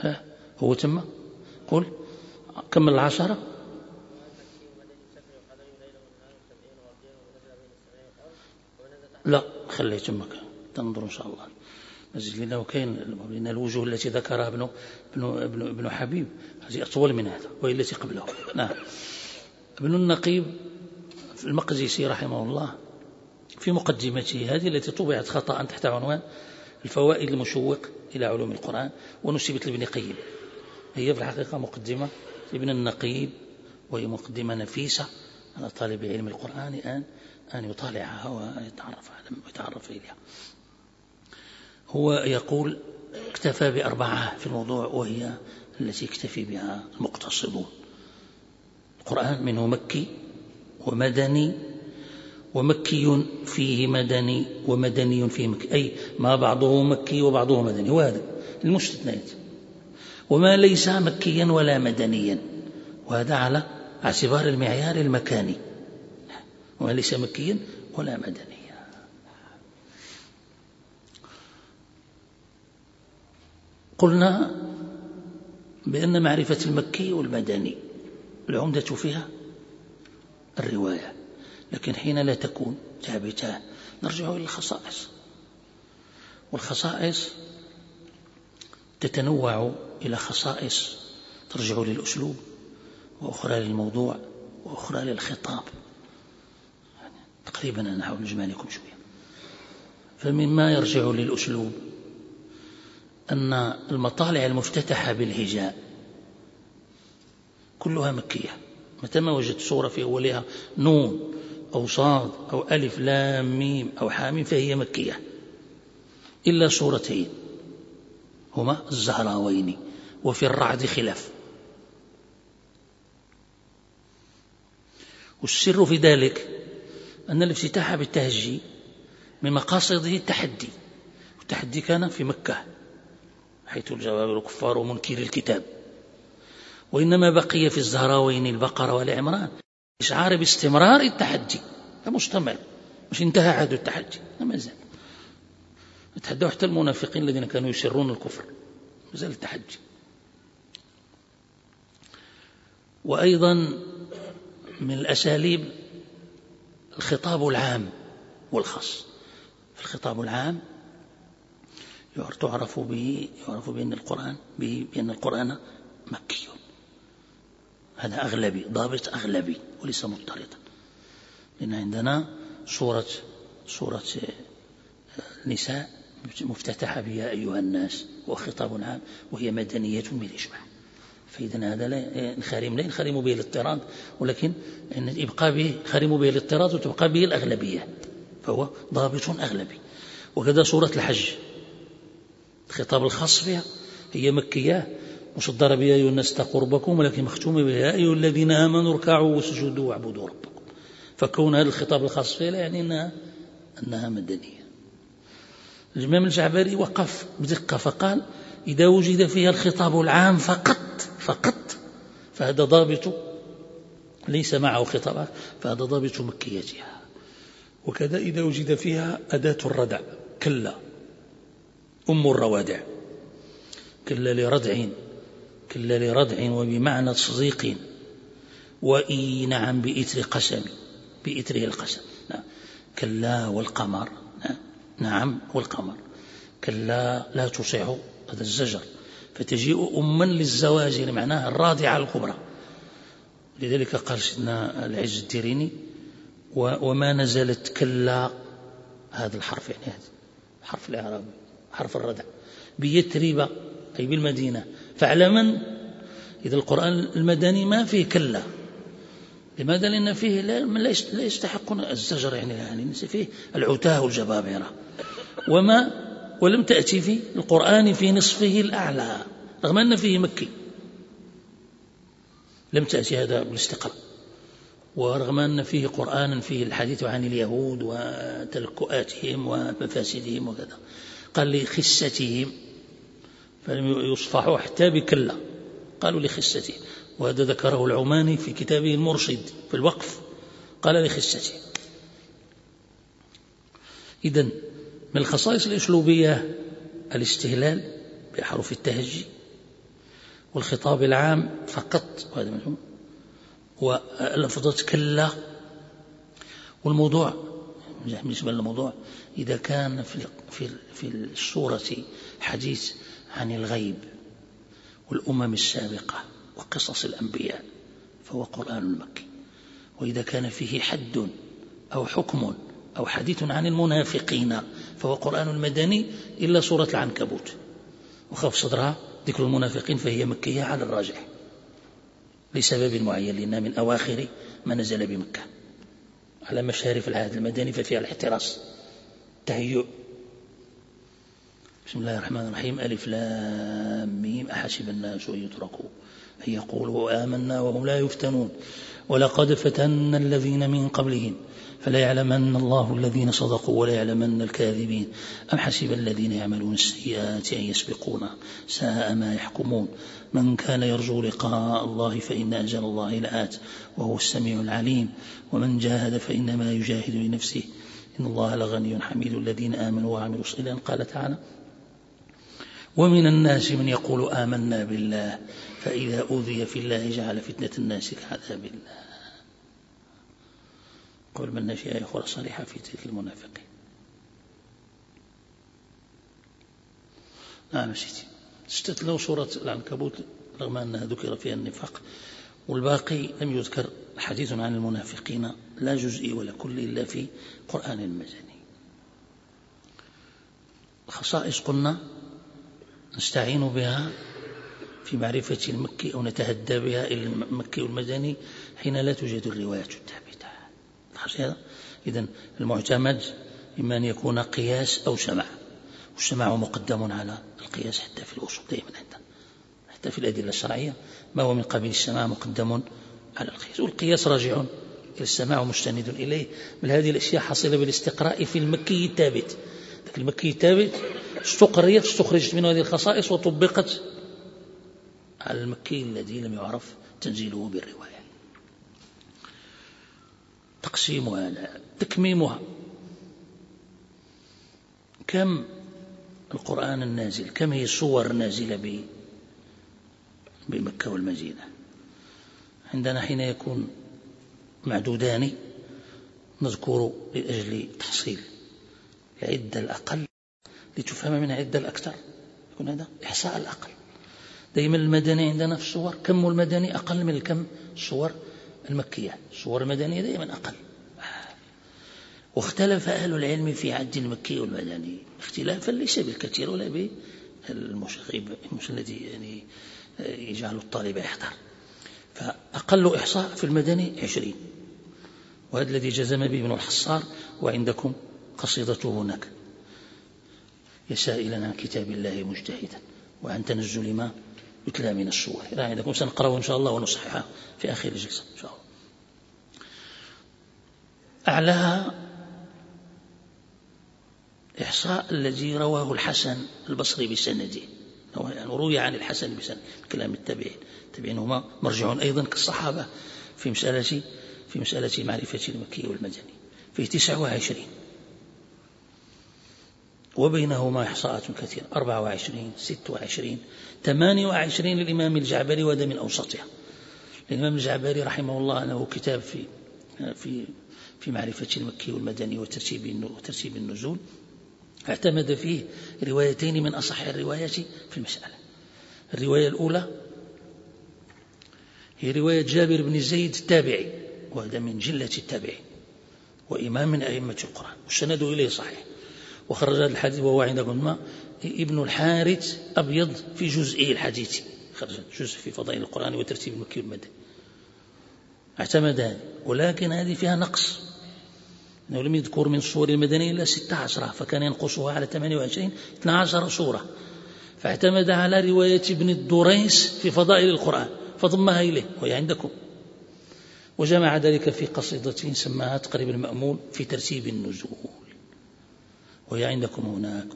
ها هو تم؟ قل كمل العشرة؟ لا خليه تمك. تنظر إن شاء الله. نزل لنا وكاين لأن الوجوه التي ذكرها ابن ابن ابن, ابن حبيب هذه أطول من هذا وهي التي قبله. نعم. ابن النقيب المقدسي رحمه الله في مقدمته هذه التي طبعت خطأ تحت عنوان الفوائد المشوق إلى علوم القرآن ونسبت لابن قيم. هي في الحقيقة مقدمة ابن النقيب وهي مقدمة نفيسة على طالب علم القرآن أن أن يطالعها ويتعرف ويتعرف إليها. هو يقول اكتفى بأربعة في الموضوع وهي التي يكتفي بها المقتصدون. القرآن منه مكي ومدني ومكي فيه مدني ومدني فيه مكي. أي ما بعضه مكي وبعضه مدني. وهذا المستثنيات وما ليس مكيا ولا مدنيا. وهذا على اعتبار المعيار المكاني. وما ليس مكيا ولا مدنيا. قلنا بأن معرفة المكي والمدني العمدة فيها الرواية لكن حين لا تكون ثابتة نرجع إلى الخصائص. والخصائص تتنوع إلى خصائص ترجع للأسلوب وأخرى للموضوع وأخرى للخطاب. تقريبا أنا أحاول نجمع لكم شوية. فمما يرجع للأسلوب أن المطالع المفتتحة بالهجاء كلها مكية. متى ما وجدت صورة في أولها نون أو صاد أو ألف لام ميم أو حاميم فهي مكية. إلا صورتين هما الزهراوين وفي الرعد خلاف. والسر في ذلك أن الافتتاح بالتهجي من مقاصده التحدي. والتحدي كان في مكة. حيث الجواب الكفار ومنكر الكتاب. وإنما بقي في الزهراوين البقرة والعمران. إشعار باستمرار التحدي. مستمر مش انتهى عهد التحدي. ما زال. تحدوا حتى المنافقين الذين كانوا يسرون الكفر. ما زال التحدي. وأيضا من الأساليب الخطاب العام والخاص. الخطاب العام تعرف به يعرف بأن القرآن به بأن القرآن مكي. هذا أغلبي ضابط أغلبي وليس مضطردا. لأن عندنا سورة سورة النساء مفتتحة بها أيها الناس وخطاب عام وهي مدنية بالإجماع. فإذا هذا لا نخرم لا نخرم به الاضطراد ولكن إن يبقى به خرم به الاضطراد وتبقى به الأغلبية فهو ضابط أغلبي. وكذا سورة الحج. الخطاب الخاص بها هي مكية مصدرة بها أيها الناس قربكم ولكن مختومة بها أيها الذين آمنوا اركعوا واسجدوا واعبدوا ربكم. فكون هذا الخطاب الخاص فيها لا يعني أنها, أنها مدنية. الإمام الجعبري وقف بدقة فقال إذا وجد فيها الخطاب العام فقط فقط فهذا ضابط ليس معه خطاب فهذا ضابط مكيتها. وكذا إذا وجد فيها أداة الردع كلا. أم الروادع كلا لردع كلا لردع وبمعنى تصديق وإي نعم بإثر قسم بإثره القسم. نعم. كلا والقمر. نعم. نعم والقمر. كلا لا تطيع هذا الزجر. فتجيء أما للزواج معناها الرادعة الكبرى. لذلك قال سيدنا العز الديريني وما نزلت كلا هذا الحرف يعني هذا حرف الإعراب حرف الردع بيترب أي بالمدينة. فاعلما إذا القرآن المدني ما فيه كلا. لماذا؟ لأن فيه لا يستحقون الزجر يعني يعني فيه العتاه والجبابرة. وما ولم تأتي في القرآن في نصفه الأعلى رغم أن فيه مكي. لم تأتي هذا بالاستقراء ورغم أن فيه قرآن فيه الحديث عن اليهود وتلكؤاتهم ومفاسدهم وكذا. قال لخستهم فلم يصفحوا حتى بكلا قالوا لخستهم. وهذا ذكره العماني في كتابه المرشد في الوقف قال لخستهم. إذا من الخصائص الأسلوبية الاستهلال بحروف التهجي والخطاب العام فقط وهذا منهم ولفظة كلا. والموضوع بالنسبة للموضوع إذا كان في في في السورة حديث عن الغيب والأمم السابقة وقصص الأنبياء فهو قرآن مكي. وإذا كان فيه حد أو حكم أو حديث عن المنافقين فهو قرآن مدني إلا سورة العنكبوت. وخف صدرها ذكر المنافقين فهي مكية على الراجح. لسبب معين لأنها من أواخر ما نزل بمكة. على مشارف العهد المدني ففيها الاحتراس تهيؤ بسم الله الرحمن الرحيم. ألف لام ميم. أحسب الناس أن يتركوا. أن يقولوا آمنا وهم لا يفتنون. ولقد فتنا الذين من قبلهم. فلا يعلمن الله الذين صدقوا ولا يعلمن الكاذبين. أم حسب الذين يعملون السيئات أن يسبقونا ساء ما يحكمون. من كان يرجو لقاء الله فإن أجل الله لآت وهو السميع العليم. ومن جاهد فإنما يجاهد لنفسه. إن الله لغني حميد. الذين آمنوا وعملوا الصالحات. قال تعالى ومن الناس من يقول آمنا بالله فإذا أوذي في الله جعل فتنة الناس كعذاب الله. قول من نشأ يخور صالحا في تلك المنافقين. نعم سيدي. استتلوا سورة العنكبوت رغم أنها ذكر فيها النفاق والباقي لم يذكر حديث عن المنافقين لا جزئي ولا كل إلا في قرآن المزني الخصائص قلنا نستعين بها في معرفة المكي أو نتهدى بها إلى المكي والمدني حين لا توجد الرواية الثابتة. إذا المعتمد إما أن يكون قياس أو سمع والسماع مقدم على القياس حتى في الأصول دائما عندنا حتى في الأدلة الشرعية. ما هو من قبيل السماع مقدم على القياس؟ والقياس راجع إلى السماع مستند إليه. بل هذه الأشياء حصل بالاستقراء في المكي الثابت. المكي الثابت استقريت استخرجت منه هذه الخصائص وطبقت. على المكي الذي لم يعرف تنزيله بالرواية. تقسيمها تكميمها. كم القرآن النازل كم هي الصور نازلة بمكة والمدينة؟ عندنا حين يكون معدودان نذكر لأجل تحصيل. العدة الأقل لتفهم من عدة الأكثر. يكون هذا إحصاء الأقل. دائما المدني عندنا في الصور كم المدني أقل من الكم؟ الصور المكية. الصور المدنية دائما أقل. واختلف أهل العلم في عد المكي والمدني. اختلافا ليس بالكثير ولا بالمشغب الذي يعني يجعل الطالب يحضر فأقل إحصاء في المدني عشرين. وهذا الذي جزم به ابن الحصار وعندكم قصيدته هناك. يا سائلا عن كتاب الله مجتهدا وعن تنزل ما يتلى من الصور. إذا عندكم سنقرأه إن شاء الله ونصححه في آخر الجلسة إن شاء الله. أعلاها إحصاء الذي رواه الحسن البصري بسنده. يعني روي عن الحسن بسند كلام التابعين. التابعين هما مرجع أيضا كالصحابة في مسألة في مسألة معرفة المكي والمدني. تسع وعشرين. وبينهما إحصاءات كثيرة. أربعة وعشرين ست وعشرين ثمانية وعشرين للإمام الجعبري وهذا من أوسطها. الإمام الجعبري رحمه الله له كتاب في في في معرفة المكي والمدني وترتيب وترتيب النزول. اعتمد فيه روايتين من أصح الروايات في المسألة. الرواية الأولى هي رواية جابر بن زيد التابعي وهذا من جلة التابعين وإمام من أئمة القرآن والسند إليه صحيح. وخرج هذا الحديث وهو عندكم ما ابن الحارث أبيض في جزئه الحديث. خرج جزء في فضائل القرآن وترتيب المكي والمدني. اعتمد ولكن هذه فيها نقص. أنه لم يذكر من الصور المدنية إلا 16 فكان ينقصها على 28 12 سورة. فاعتمد على رواية ابن الضريس في فضائل القرآن فضمها إليه وهي عندكم. وجمع ذلك في قصيدة سماها تقريب المأمول في ترتيب النزول. وهي عندكم هناك.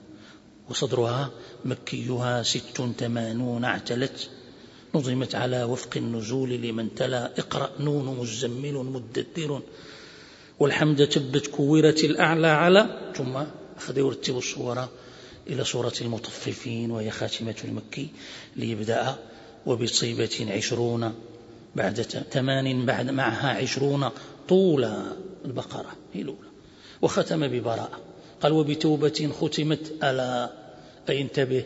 وصدرها مكيها ست ثمانون اعتلت نظمت على وفق النزول لمن تلا. اقرأ نون مزمل مدثر والحمد تبت كورت الأعلى على. ثم أخذ يرتب الصور إلى صورة المطففين وهي خاتمة المكي ليبدأ وبصيبة عشرون بعد ثمان بعد معها عشرون طول البقرة هي الأولى. وختم ببراءة. قال وبتوبة ختمت ألا؟ أي انتبه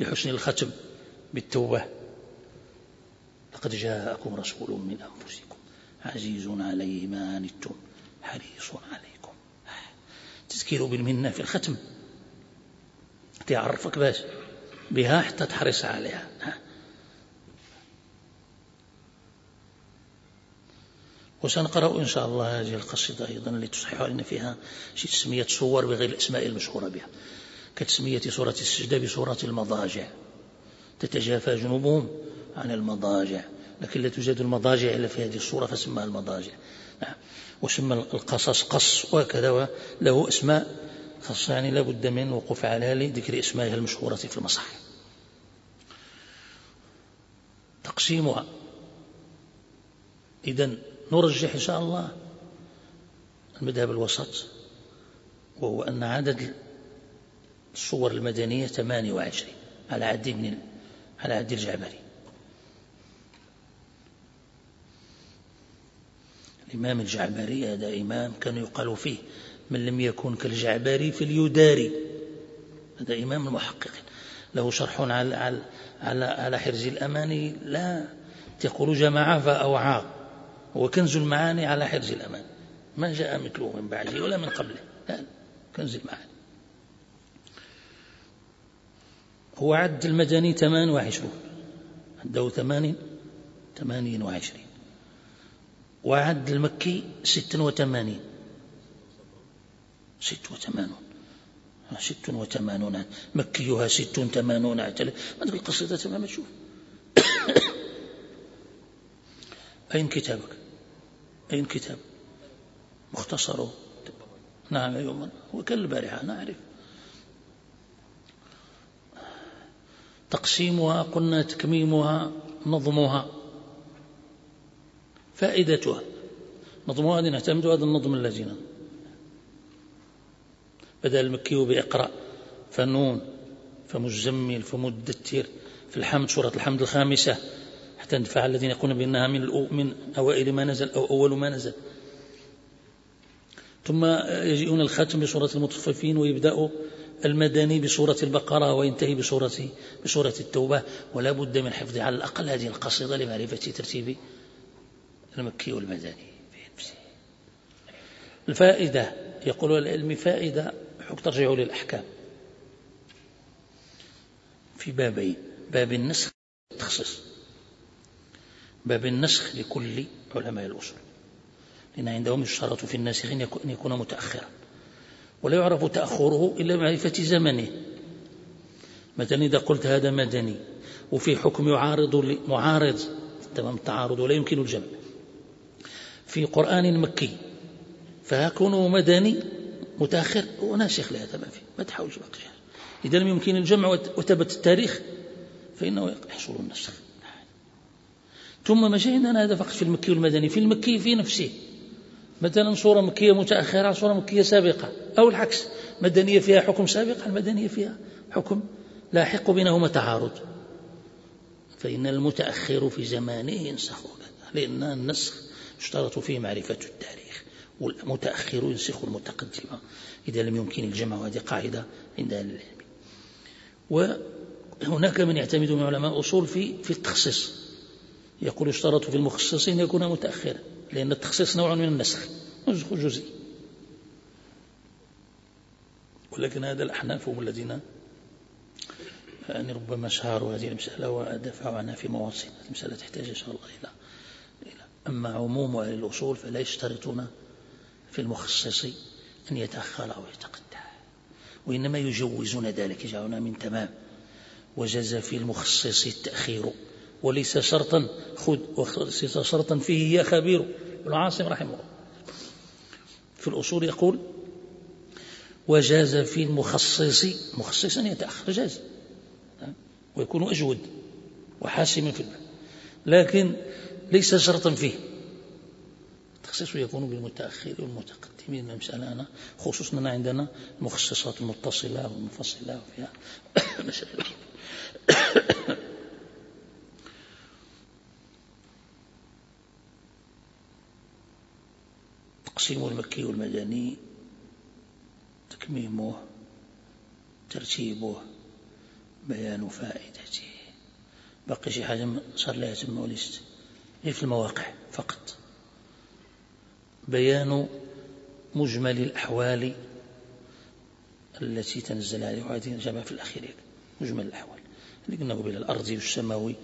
لحسن الختم بالتوبة. لقد جاءكم رسول من أنفسكم عزيز عليه ما عنتم حريص عليكم. تذكير بالمنة في الختم. تعرفك باش بها حتى تحرص عليها. وسنقرأ إن شاء الله هذه القصيدة أيضا التي تصحح لنا فيها شي تسمية صور بغير الأسماء المشهورة بها. كتسمية سورة السجدة بسورة المضاجع. تتجافى جنوبهم عن المضاجع. لكن لا توجد المضاجع إلا في هذه الصورة فسمها المضاجع. نعم. وسمى القصص قص وكذا له أسماء خاصة يعني لا بد من وقوف على لذكر أسمائها المشهورة في المصحف. تقسيمها. إذا نرجح إن شاء الله المذهب الوسط وهو أن عدد الصور المدنية 28 على عد من على عد الجعبري. الإمام الجعبري هذا إمام كان يقال فيه من لم يكن كالجعبري فليداري هذا إمام المحققين له شرح على على على, حرز الأماني لا تقول جماعة فأوعى هو كنز المعاني على حرز الأمان. ما جاء مثله من بعده ولا من قبله. لا كنز المعاني. هو عد المدني ثمان وعشرون. عنده ثمان ثمانين وعشرين. وعد المكي ست وثمانين. ست وثمانون. وثمانون. مكيها ست ثمانون ما تقول القصيدة تماما شوف. (coughs) أين كتابك؟ أين كتاب مختصره نعم يوما هو كالبارحة نعرف تقسيمها قلنا تكميمها نظمها. فائدتها. نظمها هذه نعتمد هذا النظم الذي بدأ المكي بإقرأ فنون فمزمل فمدتر في الحمد سورة الحمد الخامسة. حتى ندفع الذين يقولون بأنها من, من أوائل ما نزل أو أول ما نزل. ثم يجيئون الختم بسورة المطففين ويبدأ المدني بسورة البقرة وينتهي بسورة بسورة التوبة. ولا بد من حفظ على الأقل هذه القصيدة لمعرفة ترتيب المكي والمدني الفائدة يقول العلم فائدة ترجع للأحكام. في بابين باب النسخ والتخصيص. باب النسخ لكل علماء الأصول. لأن عندهم يشترط في الناسخ أن يكون متأخرا. ولا يعرف تأخره إلا بمعرفة زمنه. مثلا إذا قلت هذا مدني وفي حكم يعارض معارض تمام التعارض ولا يمكن الجمع. في قرآن مكي فكونه مدني متأخر وناسخ لهذا ما فيه ما تحاولش باقي إذا لم يمكن الجمع وثبت التاريخ فإنه يحصل النسخ. ثم ما عندنا هذا فقط في المكي والمدني في المكي في نفسه مثلا صورة مكية متأخرة صورة مكية سابقة أو العكس مدنية فيها حكم سابق المدنية فيها حكم لاحق بينهما تعارض. فإن المتأخر في زمانه ينسخ لأن النسخ يشترط فيه معرفة التاريخ والمتأخر ينسخ المتقدم. إذا لم يمكن الجمع وهذه قاعدة عند أهل العلم. وهناك من يعتمد من علماء الأصول في في التخصيص. يقول يشترط في المخصص أن يكون متأخرا لأن التخصيص نوع من النسخ نسخ جزئي. ولكن هذا الأحناف هم الذين يعني ربما شهروا هذه المسألة ودفعوا عنها في مواصل المسألة تحتاج إن شاء الله إلى أما عموم أهل الأصول فلا يشترطون في المخصص أن يتأخر أو يتقدم وإنما يجوزون ذلك يجعلون من تمام. وجاز في المخصص التأخير. وليس شرطا. خذ وليس شرطا فيه يا خبير. ابن عاصم رحمه الله. في الأصول يقول وجاز في المخصص مخصصا يتأخر جاز ويكون أجود وحاسما في الباب لكن ليس شرطا فيه. التخصيص يكون بالمتأخر والمتقدمين المسألة أنا. خصوصا عندنا المخصصات المتصلة والمنفصلة وفيها (coughs) مسائل تقسيم المكي والمدني تكميمه ترتيبه بيان فائدته. بقي شي حاجة صار لها تم وليست هي في المواقع فقط. بيان مجمل الأحوال التي تنزل عليه وهذه جمع في الأخير. مجمل الأحوال. اللي قلنا قبل الأرضي والسماوي.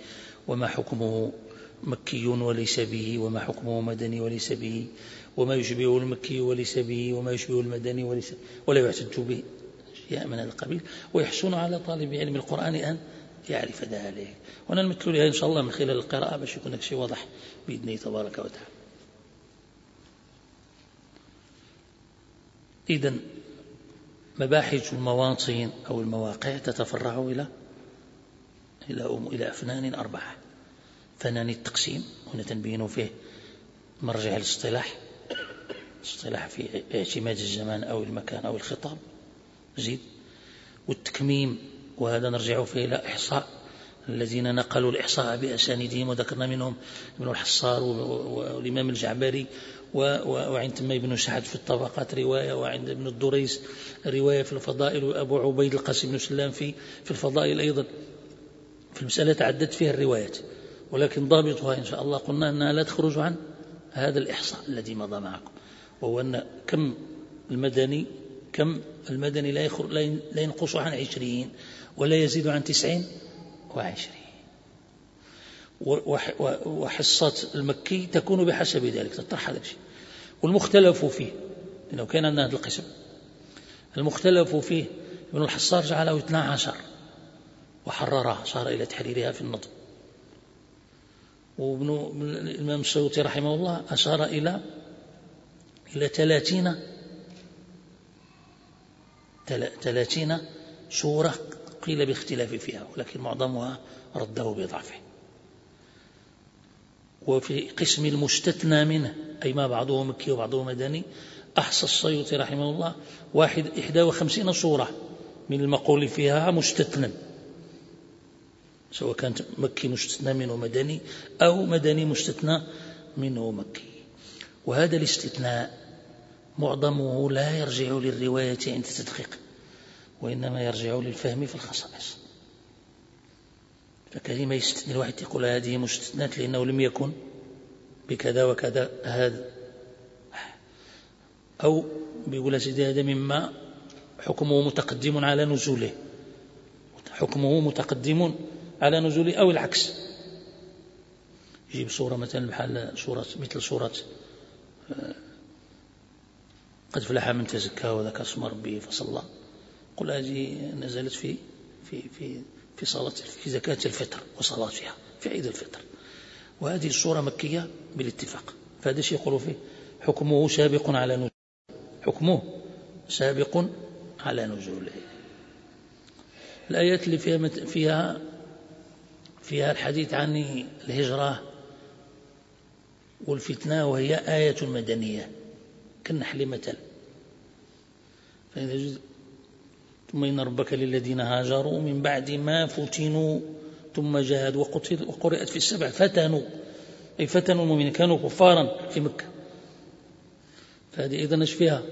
وما حكمه مكي وليس به وما حكمه مدني وليس به. وما يشبهه المكي وليس به وما يشبهه المدني وليس ولا يعتد به أشياء من هذا القبيل. ويحسن على طالب علم القرآن أن يعرف ذلك. ونمثل لها إن شاء الله من خلال القراءة باش يكون شيء واضح بإذنه تبارك وتعالى. إذا مباحث المواطن أو المواقع تتفرع إلى إلى إلى أفنان أربعة. فنان التقسيم هنا تنبين فيه مرجع الاصطلاح. اصطلاح في اعتماد الزمان أو المكان أو الخطاب. زيد. والتكميم وهذا نرجع فيه إلى إحصاء. الذين نقلوا الإحصاء بأسانيدهم وذكرنا منهم ابن الحصار والإمام الجعبري وعند تم ابن سعد في الطبقات رواية وعند ابن الدريس رواية في الفضائل وأبو عبيد القاسم بن سلام في في الفضائل أيضا. في المسألة تعدت فيها الروايات ولكن ضابطها إن شاء الله قلنا أنها لا تخرج عن هذا الإحصاء الذي مضى معكم. وهو أن كم المدني كم المدني لا, لا ينقص عن عشرين ولا يزيد عن تسعين وعشرين. وحصة المكي تكون بحسب ذلك. تطرح هذا الشيء. والمختلف فيه لو كان عندنا هذا القسم. المختلف فيه ابن الحصار جعله 12 وحررها صار إلى تحريرها في النظم وابن الإمام السيوطي رحمه الله أشار إلى إلى ثلاثين ثلاثين سورة قيل باختلاف فيها ولكن معظمها رده بضعفه. وفي قسم المستثنى منه أي ما بعضه مكي وبعضه مدني أحصى السيوطي رحمه الله واحد إحدى وخمسين صورة من المقول فيها مستثنى. سواء كانت مكي مستثنى منه مدني أو مدني مستثنى منه مكي. وهذا الاستثناء معظمه لا يرجع للرواية عند التدقيق وإنما يرجع للفهم في الخصائص. فكلمة يستثني الواحد يقول هذه مستثنات لأنه لم يكن بكذا وكذا هذا أو بيقول سيدي هذا مما حكمه متقدم على نزوله حكمه متقدم على نزوله أو العكس. يجيب صورة مثلا بحال صورة مثل صورة آه، قد فلح من تزكى وذكر اسم ربه فصلى. قل هذه نزلت في في في في صلاة في زكاة الفطر وصلاتها في عيد الفطر. وهذه الصورة مكية بالاتفاق. فهذا الشيء يقول فيه حكمه سابق على نزوله حكمه سابق على نزوله الآيات اللي فيها فيها فيها الحديث عن الهجرة والفتنة وهي آية مدنية. كالنحل مثل فإذا ثم إن ربك للذين هاجروا من بعد ما فتنوا ثم جاهدوا وقرأت في السبع. فتنوا. أي فتنوا المؤمنين. كانوا كفارا في مكة. فهذه إذا إيش فيها؟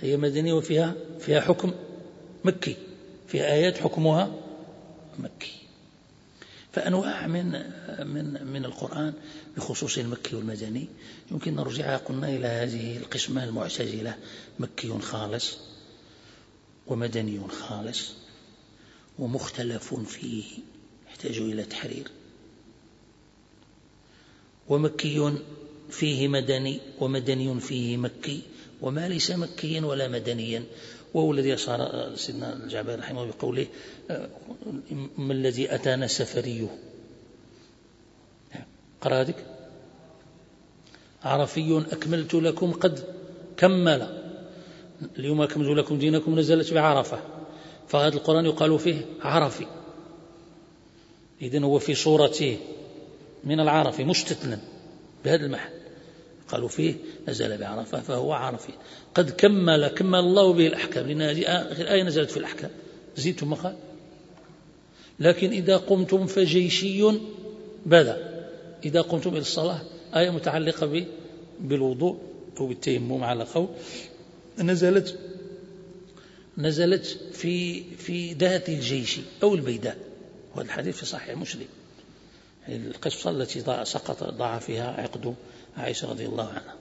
هي مدنية وفيها فيها حكم مكي. فيها آيات حكمها مكي. فأنواع من من من القرآن بخصوص المكي والمدني. يمكن نرجع قلنا إلى هذه القسمة المعتزلة مكي خالص ومدني خالص ومختلف فيه يحتاج إلى تحرير. ومكي فيه مدني ومدني فيه مكي وما ليس مكيا ولا مدنيا. وهو الذي أشار سيدنا الجعبر رحمه بقوله ما الذي أتانا سفريه؟ قرأ هذيك؟ عرفي أكملت لكم قد كمل اليوم أكملت لكم دينكم نزلت بعرفة. فهذا القرآن يقال فيه عرفي. إذن هو في صورته من العرف مشتتلا بهذا المحل. قالوا فيه نزل بعرفة فهو عرفي قد كمل كمل الله به الأحكام. لأن هذه آخر آية نزلت في الأحكام. زيدتم مقال لكن إذا قمتم فجيشي بدا إذا قمتم إلى الصلاة آية متعلقة بالوضوء أو بالتيمم على قول. نزلت نزلت في في ذات الجيش أو البيداء. وهذا الحديث في صحيح مسلم. القصة التي سقط ضاع فيها عقد عائشة رضي الله عنها.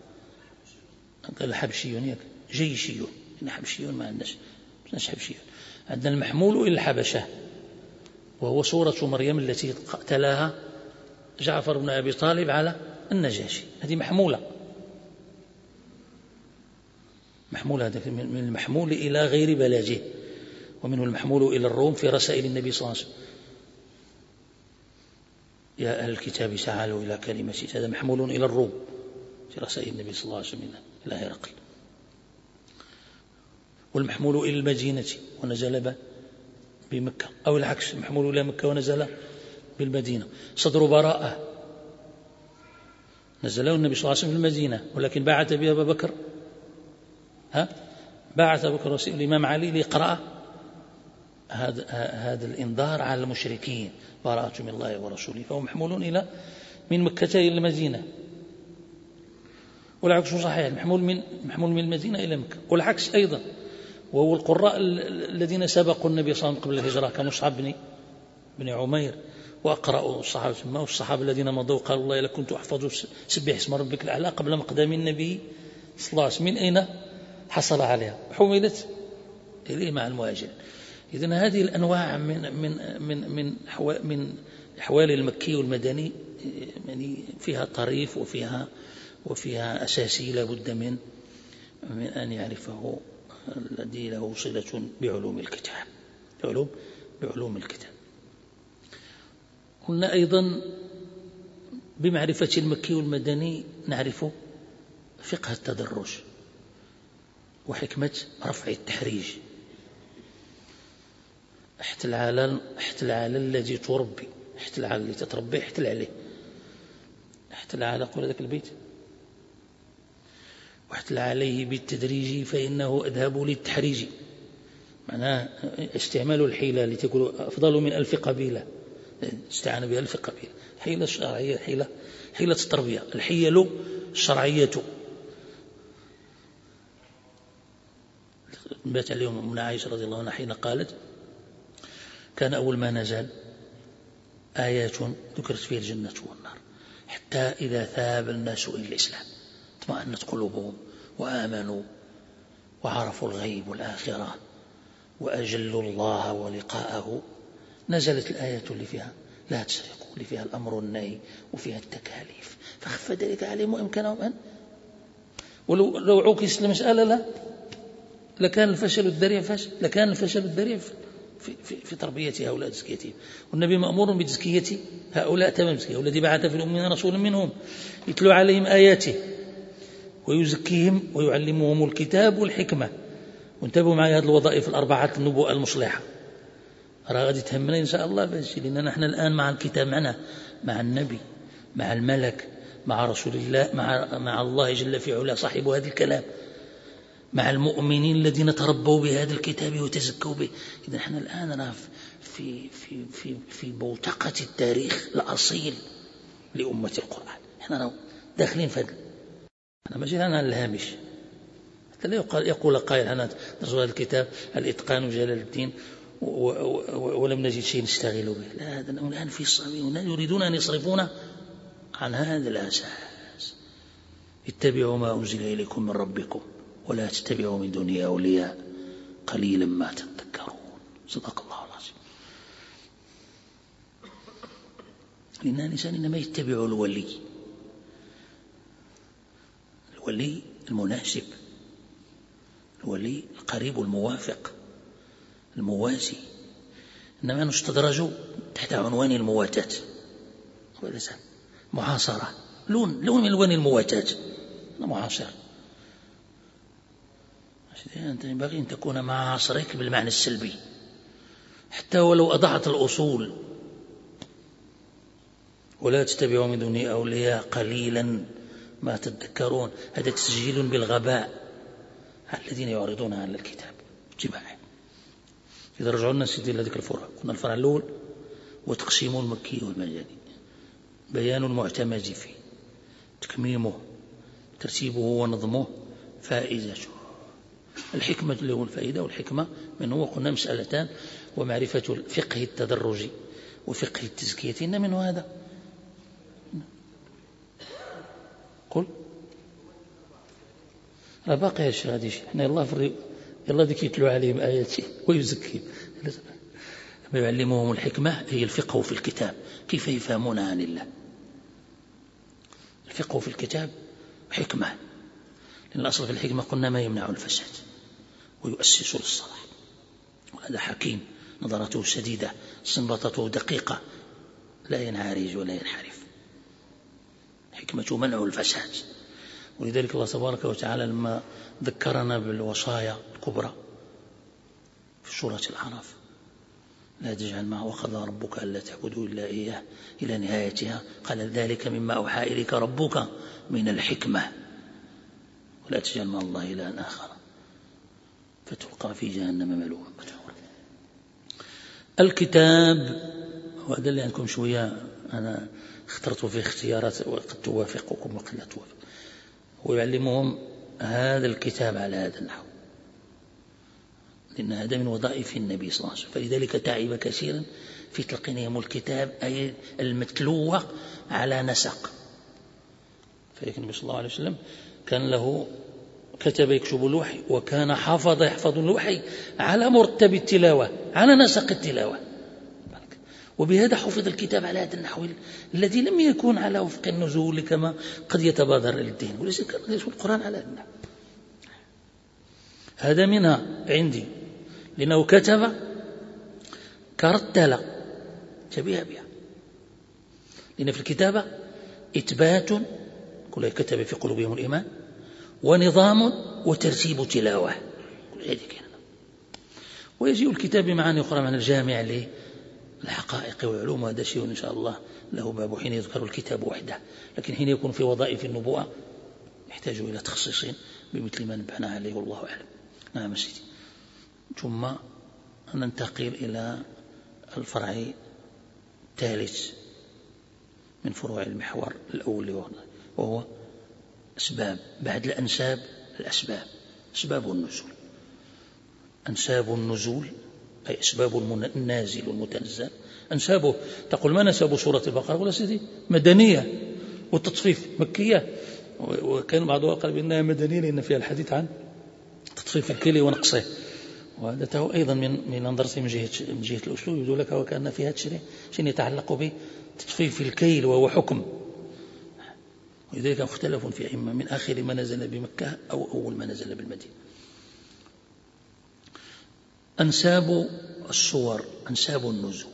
قال حبشي جيشي إن حبشي ما عندناش ما حبشي عندنا المحمول إلى الحبشة وهو صورة مريم التي تلاها جعفر بن أبي طالب على النجاشي. هذه محمولة. محمول من المحمول إلى غير بلاجه ومنه المحمول إلى الروم في رسائل النبي صلى الله عليه وسلم. يا أهل الكتاب تعالوا إلى كلمة هذا محمول إلى الروم. في رسائل النبي صلى الله عليه وسلم إلى هرقل. والمحمول إلى المدينة ونزل بمكة. أو العكس المحمول إلى مكة ونزل بالمدينة. صدر براءة. نزله النبي صلى الله عليه وسلم في المدينة ولكن بعث به أبا بكر. ها؟ بعث بكر الإمام علي ليقرأ هذا هذا الإنذار على المشركين. براءة من الله ورسوله. فهو محمول إلى من مكة إلى المدينة. والعكس صحيح. محمول من محمول من المدينة إلى مكة. والعكس أيضا. وهو القراء الذين سبقوا النبي صلى الله عليه وسلم قبل الهجرة. كمصعب بن بن عمير. وأقرأوا الصحابة والصحابة الذين مضوا قالوا الله لكنت أحفظ سبح اسم ربك الأعلى قبل مقدام النبي صلى الله عليه وسلم. من أين؟ حصل عليها. حملت إليه مع المهاجرين. إذن هذه الأنواع من من من من من أحوال المكي والمدني يعني فيها طريف وفيها وفيها أساسي لا بد من من أن يعرفه الذي له صلة بعلوم الكتاب. بعلوم بعلوم الكتاب. قلنا أيضا بمعرفة المكي والمدني نعرف فقه التدرج وحكمة رفع التحريج. احتل على احتل على الذي تربي. احتل على اللي تتربي احتل عليه احتل على قول ذاك البيت. واحتل عليه بالتدريج فإنه أذهب للتحريج. معناه استعمال الحيلة لتكون أفضل من ألف قبيلة. استعان بها ألف قبيلة. حيلة الشرعية حيلة حيلة التربية. الحيل الشرعية. بات اليوم من عائشة رضي الله عنها حين قالت كان أول ما نزل آيات ذكرت فيها الجنة والنار. حتى إذا ثاب الناس إلى الإسلام اطمأنت قلوبهم وآمنوا وعرفوا الغيب والآخرة وأجلوا الله ولقاءه. نزلت الآيات اللي فيها لا تسرقوا اللي فيها الأمر والنهي وفيها التكاليف. فخف ذلك عليهم وإمكانهم أن ولو لو عكس المسألة لا. لكان الفشل الذريع فشل لكان الفشل الذريع في, في, في تربية هؤلاء تزكيتهم والنبي مأمور بتزكية هؤلاء تمام تزكية والذي بعث في الأمين رسولا منهم. يتلو عليهم آياته ويزكيهم ويعلمهم الكتاب والحكمة. وانتبهوا معي هذه الوظائف الأربعة النبوءة المصلحة. راه غادي تهمنا إن شاء الله باش لأننا نحن الآن مع الكتاب معنا مع النبي مع الملك مع رسول الله مع, مع الله جل في علاه صاحب هذا الكلام. مع المؤمنين الذين تربوا بهذا الكتاب وتزكوا به. إذا نحن الآن أنا في في في في بوتقة التاريخ الأصيل لأمة القرآن. إحنا داخلين في هذا. أنا ماشي أنا الهامش. حتى لا يقال يقول قائل أنا نرجو هذا الكتاب الإتقان جلال الدين ولم نجد شيء نشتغل به. لا هذا الآن في الصميم يريدون أن يصرفونا عن هذا الأساس. اتبعوا ما أنزل إليكم من ربكم. ولا تتبعوا من دونه أولياء قليلا ما تذكرون. صدق الله العظيم. لأن الإنسان إنما يتبع الولي. الولي المناسب. الولي القريب الموافق. الموازي. إنما نستدرج تحت عنوان المواتاة. محاصرة. لون لون من ألوان المواتاة. محاصرة. أنت ينبغي أن تكون مع عصرك بالمعنى السلبي. حتى ولو أضعت الأصول. ولا تتبعوا من دون أولياء قليلا ما تذكرون. هذا تسجيل بالغباء. الذين يعرضون عن الكتاب. جماعة. إذا رجعوا لنا سيدي إلى الفرع. قلنا الفرع الأول. وتقسيم المكي والمجاني بيان المعتمد فيه. تكميمه. ترتيبه ونظمه. فائدته الحكمة اللي هو الفائدة والحكمة من هو قلنا مسألتان ومعرفة الفقه التدرجي وفقه التزكية إن منه هذا. قل. راه باقي هادشي غادي حنا يلاه في يلا ديك يتلو عليهم آياتي (laughs) ويزكيهم. (laughs) يعلمهم الحكمة هي الفقه في الكتاب. كيف يفهمون عن الله؟ الفقه في الكتاب حكمة. لأن الأصل في الحكمة قلنا ما يمنع الفساد. ويؤسس للصلاح وهذا حكيم نظرته سديدة استنباطته دقيقة. لا ينعرج ولا ينحرف. حكمة منع الفساد. ولذلك الله تبارك وتعالى لما ذكرنا بالوصايا الكبرى في سورة الأعراف لا تجعل ما وقضى ربك ألا تعبدوا إلا إياه إلى نهايتها. قال ذلك مما أوحى إليك ربك من الحكمة. ولا تجعل مع الله إلها آخر. فتلقى في جهنم مدحورا الكتاب وهذا اللي عندكم شوية. أنا اخترت فيه اختيارات وقد توافقكم وقد لا توافق. ويعلمهم هذا الكتاب على هذا النحو. لأن هذا من وظائف النبي صلى الله عليه وسلم. فلذلك تعب كثيرا في تلقينهم الكتاب أي المتلوة على نسق. فلذلك النبي صلى الله عليه وسلم كان له كتب يكتب الوحي وكان حافظ يحفظ الوحي على مرتب التلاوة على نسق التلاوة. وبهذا حفظ الكتاب على هذا النحو الذي لم يكن على وفق النزول كما قد يتبادر للدين وليس القرآن على هذا النحو. هذا منها عندي. لأنه كتب كرتل شبيه بها. لأن في الكتابة إثبات كل كتب في قلوبهم الإيمان ونظام وترتيب تلاوة. ويجيء الكتاب بمعاني أخرى من الجامع للحقائق والعلوم وهذا شيء إن شاء الله له باب حين يذكر الكتاب وحده. لكن حين يكون في وظائف النبوءة يحتاج إلى تخصيص بمثل ما نبهنا عليه والله أعلم. نعم سيدي. ثم ننتقل إلى الفرع الثالث من فروع المحور الأول وهو أسباب بعد الأنساب الأسباب أسباب النزول. أنساب النزول أي أسباب النازل والمتنزل أنسابه تقول ما نسب سورة البقرة؟ ولا سيدي مدنية والتطفيف مكية. وكان بعضها قال بأنها مدنية لأن فيها الحديث عن تطفيف الكلي ونقصه. وهذا أيضا من من نظرتي من جهة من جهة الأسلوب. يبدو لك وكأن فيها شيء يتعلق بتطفيف الكيل وهو حكم. ولذلك مختلف في أئمة من آخر ما نزل بمكة أو أول ما نزل بالمدينة. أنساب الصور أنساب النزول.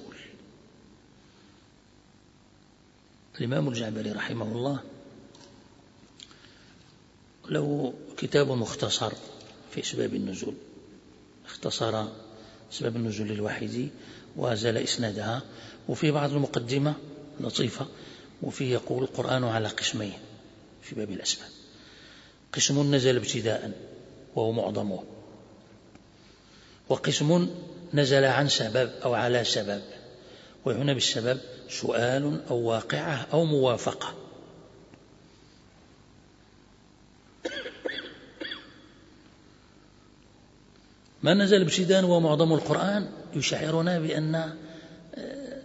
الإمام الجعبري رحمه الله له كتاب مختصر في أسباب النزول. اختصر أسباب النزول الواحد وزال إسنادها وفي بعض المقدمة لطيفة وفيه يقول القرآن على قسمين. في باب الأسباب قسم نزل ابتداء وهو معظمه وقسم نزل عن سبب أو على سبب. وهنا بالسبب سؤال أو واقعة أو موافقة. ما نزل ابتداء ومعظم القرآن يشعرنا بأن آه،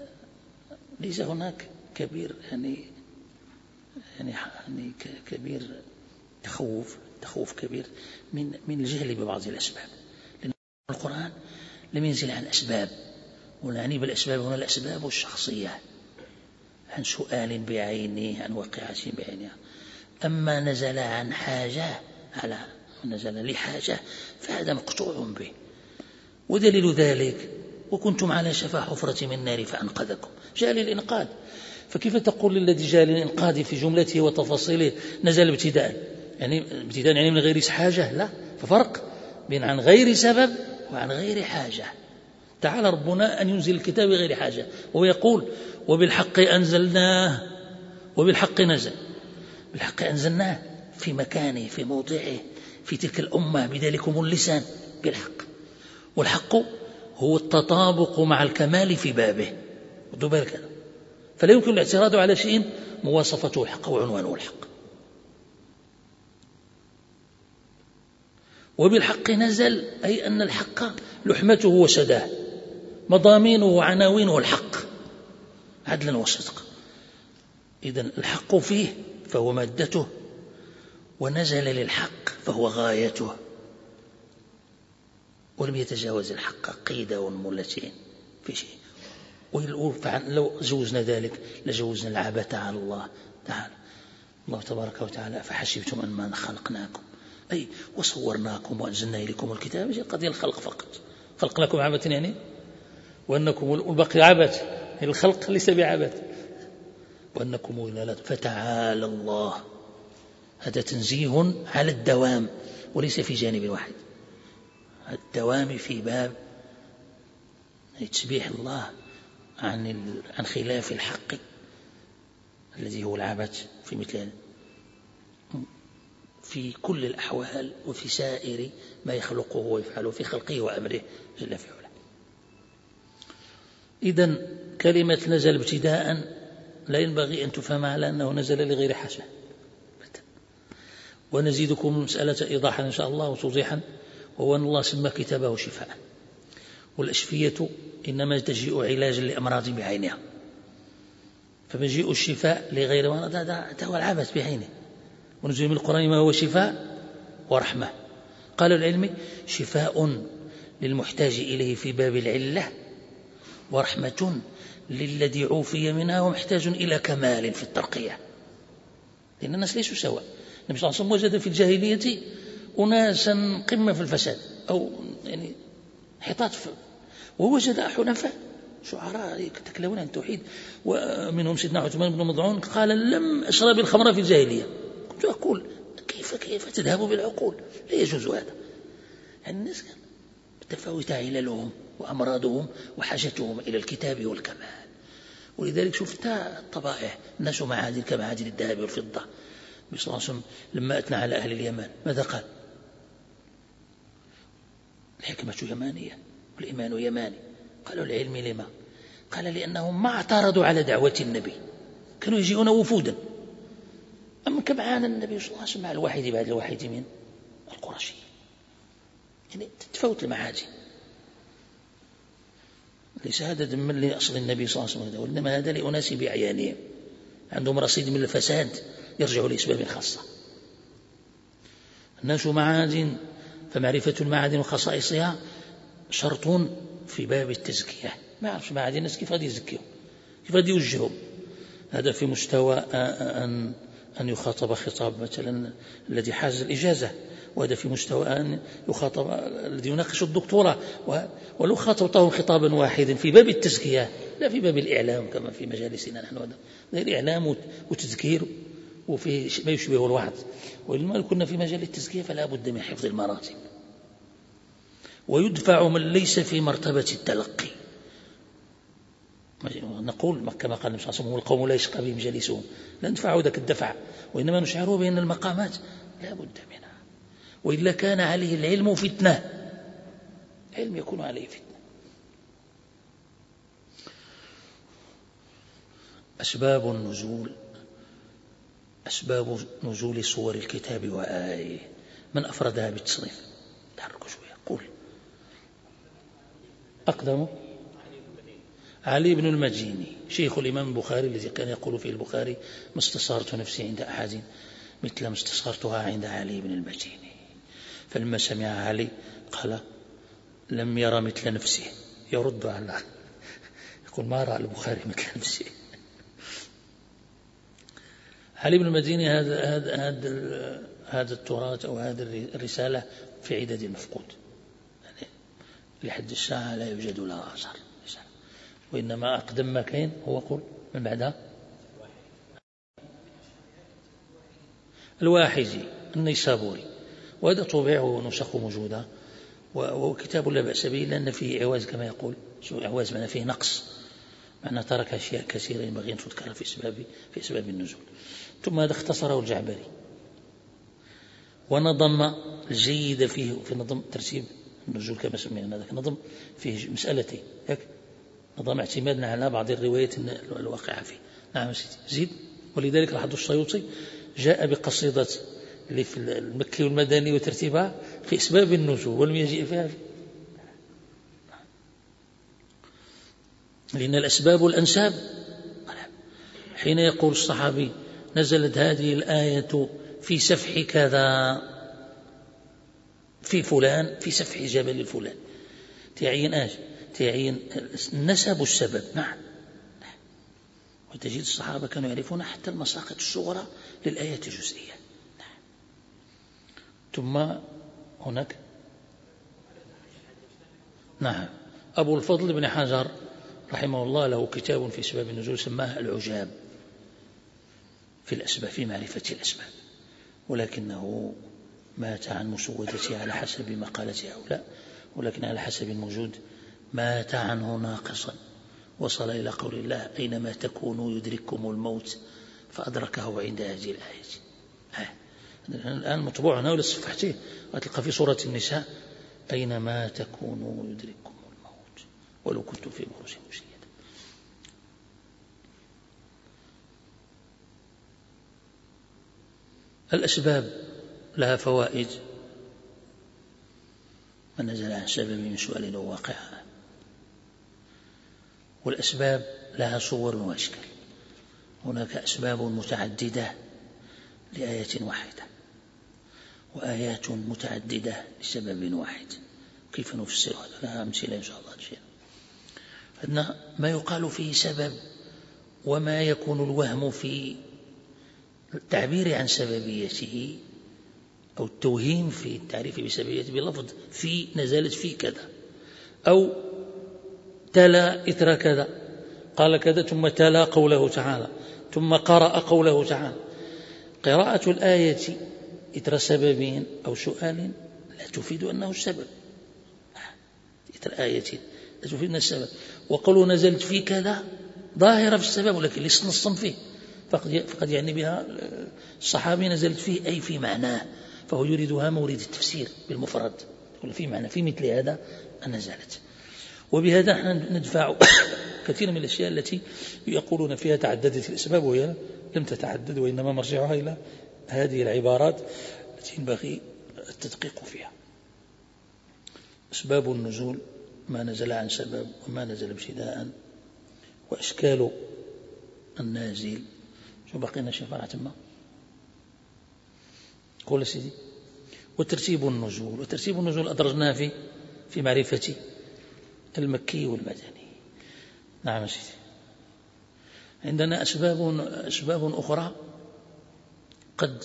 ليس هناك كبير يعني يعني يعني كبير تخوف تخوف كبير من من الجهل ببعض الأسباب. لأن القرآن لم ينزل عن أسباب ونعني بالأسباب هنا الأسباب الشخصية عن سؤال بعينه عن واقعة بعينها. أما نزل عن حاجة على نزل لحاجة فهذا مقطوع به. ودليل ذلك وكنتم على شفا حفرة من النار فأنقذكم. جاء للإنقاذ. فكيف تقول للذي جاء للإنقاذ في جملته وتفاصيله نزل ابتداء؟ يعني ابتداء يعني من غير حاجة؟ لا. ففرق بين عن غير سبب وعن غير حاجة. تعالى ربنا أن ينزل الكتاب بغير حاجة. وهو يقول وبالحق أنزلناه. وبالحق نزل. بالحق أنزلناه في مكانه في موضعه في تلك الأمة بذلكم اللسان. بالحق. والحق هو التطابق مع الكمال في بابه. خذوا بالك فلا يمكن الاعتراض على شيء مواصفته الحق وعنوانه الحق. وبالحق نزل أي أن الحق لحمته وسداه مضامينه وعناوينه الحق عدلا وصدقا. إذا الحق فيه فهو مادته ونزل للحق فهو غايته ولم يتجاوز الحق قيدة وملتين في شيء. لو جوزنا ذلك لجوزنا العبث على الله تعالى. الله تبارك وتعالى فحسبتم أن ما خلقناكم. أي وصورناكم وأنزلنا إليكم الكتاب قضية الخلق فقط. خلق لكم عبث يعني؟ وأنكم البقي عبث يعني الخلق ليس بعبث وأنكم إلى فتعالى الله. هذا تنزيه على الدوام وليس في جانب واحد الدوام في باب تسبيح الله. عن عن خلاف الحق الذي هو العبث في مثل في كل الأحوال وفي سائر ما يخلقه ويفعله في خلقه وأمره جل في علاه. إذا كلمة نزل ابتداء لا ينبغي أن تفهم على أنه نزل لغير حاجة ونزيدكم مسألة إيضاحا إن شاء الله وتوضيحا. وهو أن الله سمى كتابه شفاء. والأشفية إنما تجيء علاجا لأمراض بعينها. فمجيء الشفاء لغير مرض هذا هو العبث بعينه. ونزل من القرآن ما هو شفاء؟ ورحمة. قال العلم شفاء للمحتاج إليه في باب العلة ورحمة للذي عوفي منها ومحتاج إلى كمال في الترقية. لأن الناس ليسوا سواء النبي صلى الله عليه وسلم وجد في الجاهلية أناسا قمة في الفساد أو يعني حطات ووجد حنفاء. شعراء يتكلمون عن التوحيد. ومنهم سيدنا عثمان بن مضعون قال لم أشرب الخمر في الجاهلية. كنت أقول كيف كيف تذهب بالعقول؟ لا يجوز هذا. الناس متفاوتة عللهم وأمراضهم وحاجتهم إلى الكتاب والكمال. ولذلك شفت الطبائع الناس معادن كمعادن الذهب والفضة. وسلم لما أثنى على أهل اليمن ماذا قال؟ الحكمة يمانية والإيمان يماني. قالوا العلم لما؟ قال لأنهم ما اعترضوا على دعوة النبي. كانوا يجيئون وفودا. أما كبعان النبي صلى الله عليه وسلم مع الواحد بعد الواحد من القرشي؟ يعني تتفوت المعاجم. ليس هذا ذما لأصل النبي صلى الله عليه وسلم. وإنما هذا لأناس بأعيانهم. عندهم رصيد من الفساد يرجع لأسباب خاصة. الناس معادن فمعرفة المعادن وخصائصها شرط في باب التزكية. ما يعرفش معادن الناس كيف غادي يزكيهم كيف غادي يوجههم. هذا في مستوى أن أن يخاطب خطاب مثلا الذي حاز الإجازة وهذا في مستوى أن يخاطب الذي يناقش الدكتوراه ولو خاطبته خطابا واحدا في باب التزكية لا في باب الإعلام كما في مجالسنا نحن. هذا الإعلام وتذكير وفي ما يشبه الوعظ. وإنما كنا في مجال التزكية فلا بد من حفظ المراتب. ويدفع من ليس في مرتبة التلقي. نقول كما قال النبي صلى الله عليه وسلم القوم لا يشقى بهم جليسهم. لا ندفعوا ذاك الدفع وإنما نشعره بأن المقامات لا بد منها. وإلا كان عليه العلم فتنة. علم يكون عليه فتنة. أسباب النزول. أسباب نزول صور الكتاب وآية. من أفردها بالتصريف تحركوا شوية. قول. أقدم. علي بن المديني شيخ الإمام البخاري الذي كان يقول فيه البخاري ما استصارت نفسي عند أحد مثل ما استصغرتها عند علي بن المديني. فلما سمع علي قال لم يرى مثل نفسه. يرد على يقول ما رأى البخاري مثل نفسه. علي بن المديني هذا هذا هذا التراث أو هذه الرسالة في عدد المفقود يعني لحد الساعة لا يوجد لها أثر. وإنما أقدم ما كاين هو قول من بعدها. الواحزي النيسابوري. وهذا طبع ونسخ موجودة. وكتاب لا بأس به لأن فيه إعواز كما يقول. إعواز معنى فيه نقص. معنى ترك أشياء كثيرة ينبغي أن تذكر في أسباب في أسباب النزول. ثم هذا اختصره الجعبري. ونظم الجيد فيه في نظم ترتيب النزول كما سمينا هذا نظم فيه مسألتين نظام اعتمادنا على بعض الروايات الواقعة فيه. نعم سيدي. زيد. ولذلك لاحظوا السيوطي جاء بقصيدة اللي في المكي والمدني وترتيبها في أسباب النزول ولم يجيء فيها لأن الأسباب والأنساب حين يقول الصحابي نزلت هذه الآية في سفح كذا في فلان في سفح جبل فلان. تعين آج تعين النسب السبب. نعم. وتجد الصحابة كانوا يعرفون حتى المساقط الصغرى للآيات الجزئية نعم. ثم هناك نعم. أبو الفضل بن حجر رحمه الله له كتاب في سبب النزول سماه العجاب. في الأسباب في معرفة الأسباب. ولكنه مات عن مسودته على حسب مقالة هؤلاء ولكن على حسب الموجود مات عنه ناقصا. وصل إلى قول الله أينما تكونوا يدرككم الموت فأدركه عند هذه الآية. الآن مطبوع هنا ولا صفحتيه وتلقى في سورة النساء أينما تكونوا يدرككم الموت. ولو كنتم في بروج مشيدة الأسباب لها فوائد. من نزل عن سبب من سؤال أو واقعها والأسباب لها صور وأشكال. هناك أسباب متعددة لآية واحدة وآيات متعددة لسبب واحد. كيف نفسر هذا؟ لها أمثلة إن شاء الله أن ما يقال فيه سبب وما يكون الوهم في التعبير عن سببيته أو التوهيم في التعريف بسببيته بلفظ في نزلت في كذا أو تلا إثر كذا. قال كذا ثم تلا قوله تعالى ثم قرأ قوله تعالى. قراءة الآية إثر سبب أو سؤال لا تفيد أنه السبب إثر آية لا تفيد السبب وقالوا نزلت في كذا ظاهرة في السبب ولكن ليس نصا فيه. فقد فقد يعني بها الصحابي نزلت فيه أي في معناه فهو يريدها مورد التفسير بالمفرد. يقول في معنى في مثل هذا نزلت. وبهذا نحن ندفع (coughs) كثير من الأشياء التي يقولون فيها تعددت الأسباب وهي لم تتعدد وإنما مرجعها إلى هذه العبارات التي ينبغي التدقيق فيها. أسباب النزول ما نزل عن سبب وما نزل ابتداء وأشكال النازل. شو بقينا شي فرع تما قول سيدي وترتيب النزول وترتيب النزول أدرجناه في في معرفة المكي والمدني. نعم سيدي. عندنا أسباب أسباب أخرى قد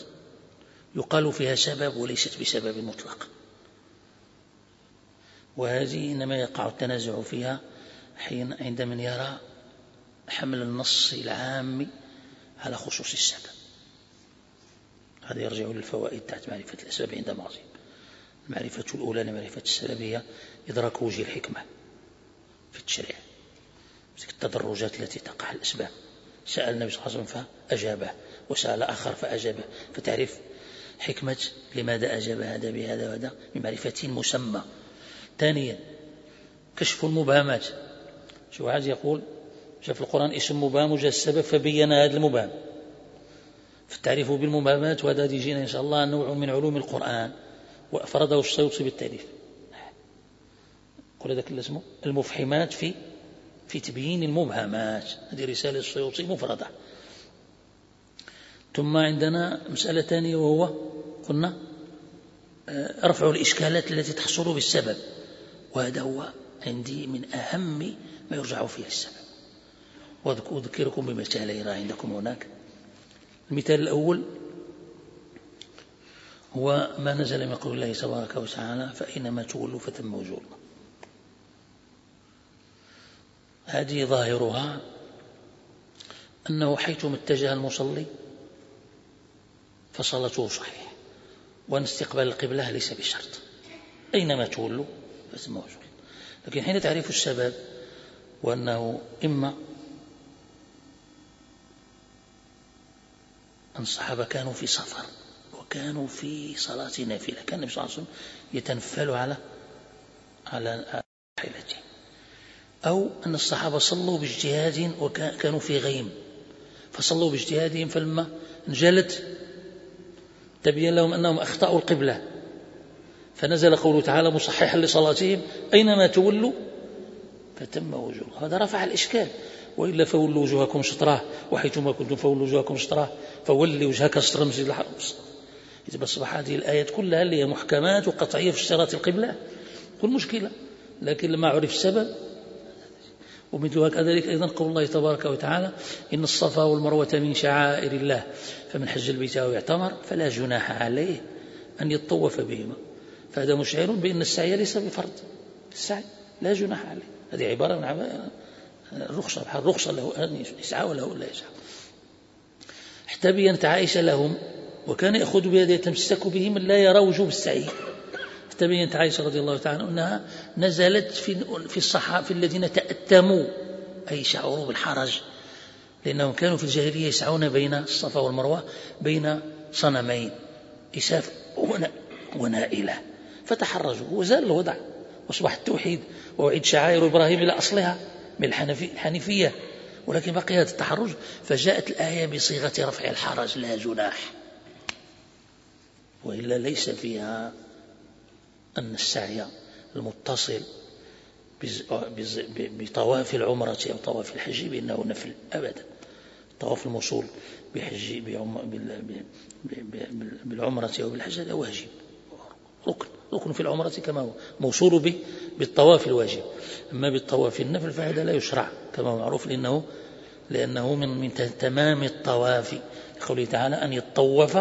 يقال فيها سبب وليست بسبب مطلق. وهذه إنما يقع التنازع فيها حين عند من يرى حمل النص العام على خصوص السبب. هذا يرجع للفوائد تحت معرفة الأسباب عند معظم المعرفة الأولى لمعرفة السبب هي إدراك وجه الحكمة في التشريع. التدرجات التي تقع الأسباب. سأل النبي صلى الله عليه وسلم فأجابه وسأل آخر فأجابه. فتعرف حكمة لماذا أجاب هذا بهذا وهذا؟ بمعرفة مسمى. ثانيا كشف المبهمات. شو واحد يقول جاء في القرآن اسم مبهم وجاء السبب فبين هذا المبهم فالتعريف بالمبهمات وهذا يجينا إن شاء الله نوع من علوم القرآن. وأفرده السيوطي بالتعريف قل هذاك اللي اسمه المفحمات في في تبيين المبهمات. هذه رسالة السيوطي مفردة. ثم عندنا مسألة ثانية وهو قلنا آه، رفع الإشكالات التي تحصل بالسبب. وهذا هو عندي من أهم ما يرجع فيه السبب. وأذكركم بمثالين عندكم هناك. المثال الأول هو ما نزل من قول الله تبارك وتعالى فإنما تولوا فتم وجوه هذه ظاهرها أنه حيثما اتجه المصلي فصلاته صحيحة وأن استقبال القبلة ليس بشرط. أينما تولوا فثم وجوه لكن حين تعرف السبب وأنه إما الصحابة كانوا في سفر وكانوا في صلاة نافلة. كان النبي صلى الله عليه وسلم يتنفل على على راحلته أو أن الصحابة صلوا باجتهاد وكانوا في غيم. فصلوا باجتهادهم فلما انجلت تبين لهم أنهم أخطأوا القبلة. فنزل قوله تعالى مصححا لصلاتهم أينما تولوا فتم وجوه. هذا رفع الإشكال. وإلا فولوا وجوهكم شطراه وحيثما كنتم فولوا وجوهكم شطراه فولي وجهك شطر المسجد الحرام إذا أصبح هذه الآيات كلها اللي هي محكمات وقطعية في اشتراط القبلة. كل مشكلة. لكن لما عرف السبب ومثل كذلك أيضا قول الله تبارك وتعالى إن الصفا والمروة من شعائر الله فمن حج البيت أو اعتمر فلا جناح عليه أن يطوف بهما. فهذا مشعر بأن السعي ليس بفرض. السعي لا جناح عليه. هذه عبارة عن الرخصة الرخصة له أن يسعى وله لا يسعى. حتى بينت عائشة لهم وكان يأخذ بيده يتمسك به من لا يرى وجوب السعي. حتى بينت عائشة رضي الله تعالى أنها نزلت في في الصحابة الذين تأتموا أي شعروا بالحرج لأنهم كانوا في الجاهلية يسعون بين الصفا والمروة بين صنمين إساف ونائلة. فتحرجوا وزال الوضع. وأصبح التوحيد ووعيد شعائر إبراهيم إلى أصلها من الحنيفية ولكن بقي هذا التحرج. فجاءت الآية بصيغة رفع الحرج لا جناح. وإلا ليس فيها أن السعي المتصل بطواف العمرة أو طواف الحج بأنه نفل أبدا. طواف الموصول بحج بالعمرة أو بالحج هذا واجب. ركن. ركن في العمرة كما هو موصول به بالطواف الواجب. أما بالطواف النفل فهذا لا يشرع كما هو معروف لأنه لأنه من من تمام الطواف. قوله تعالى أن يطوف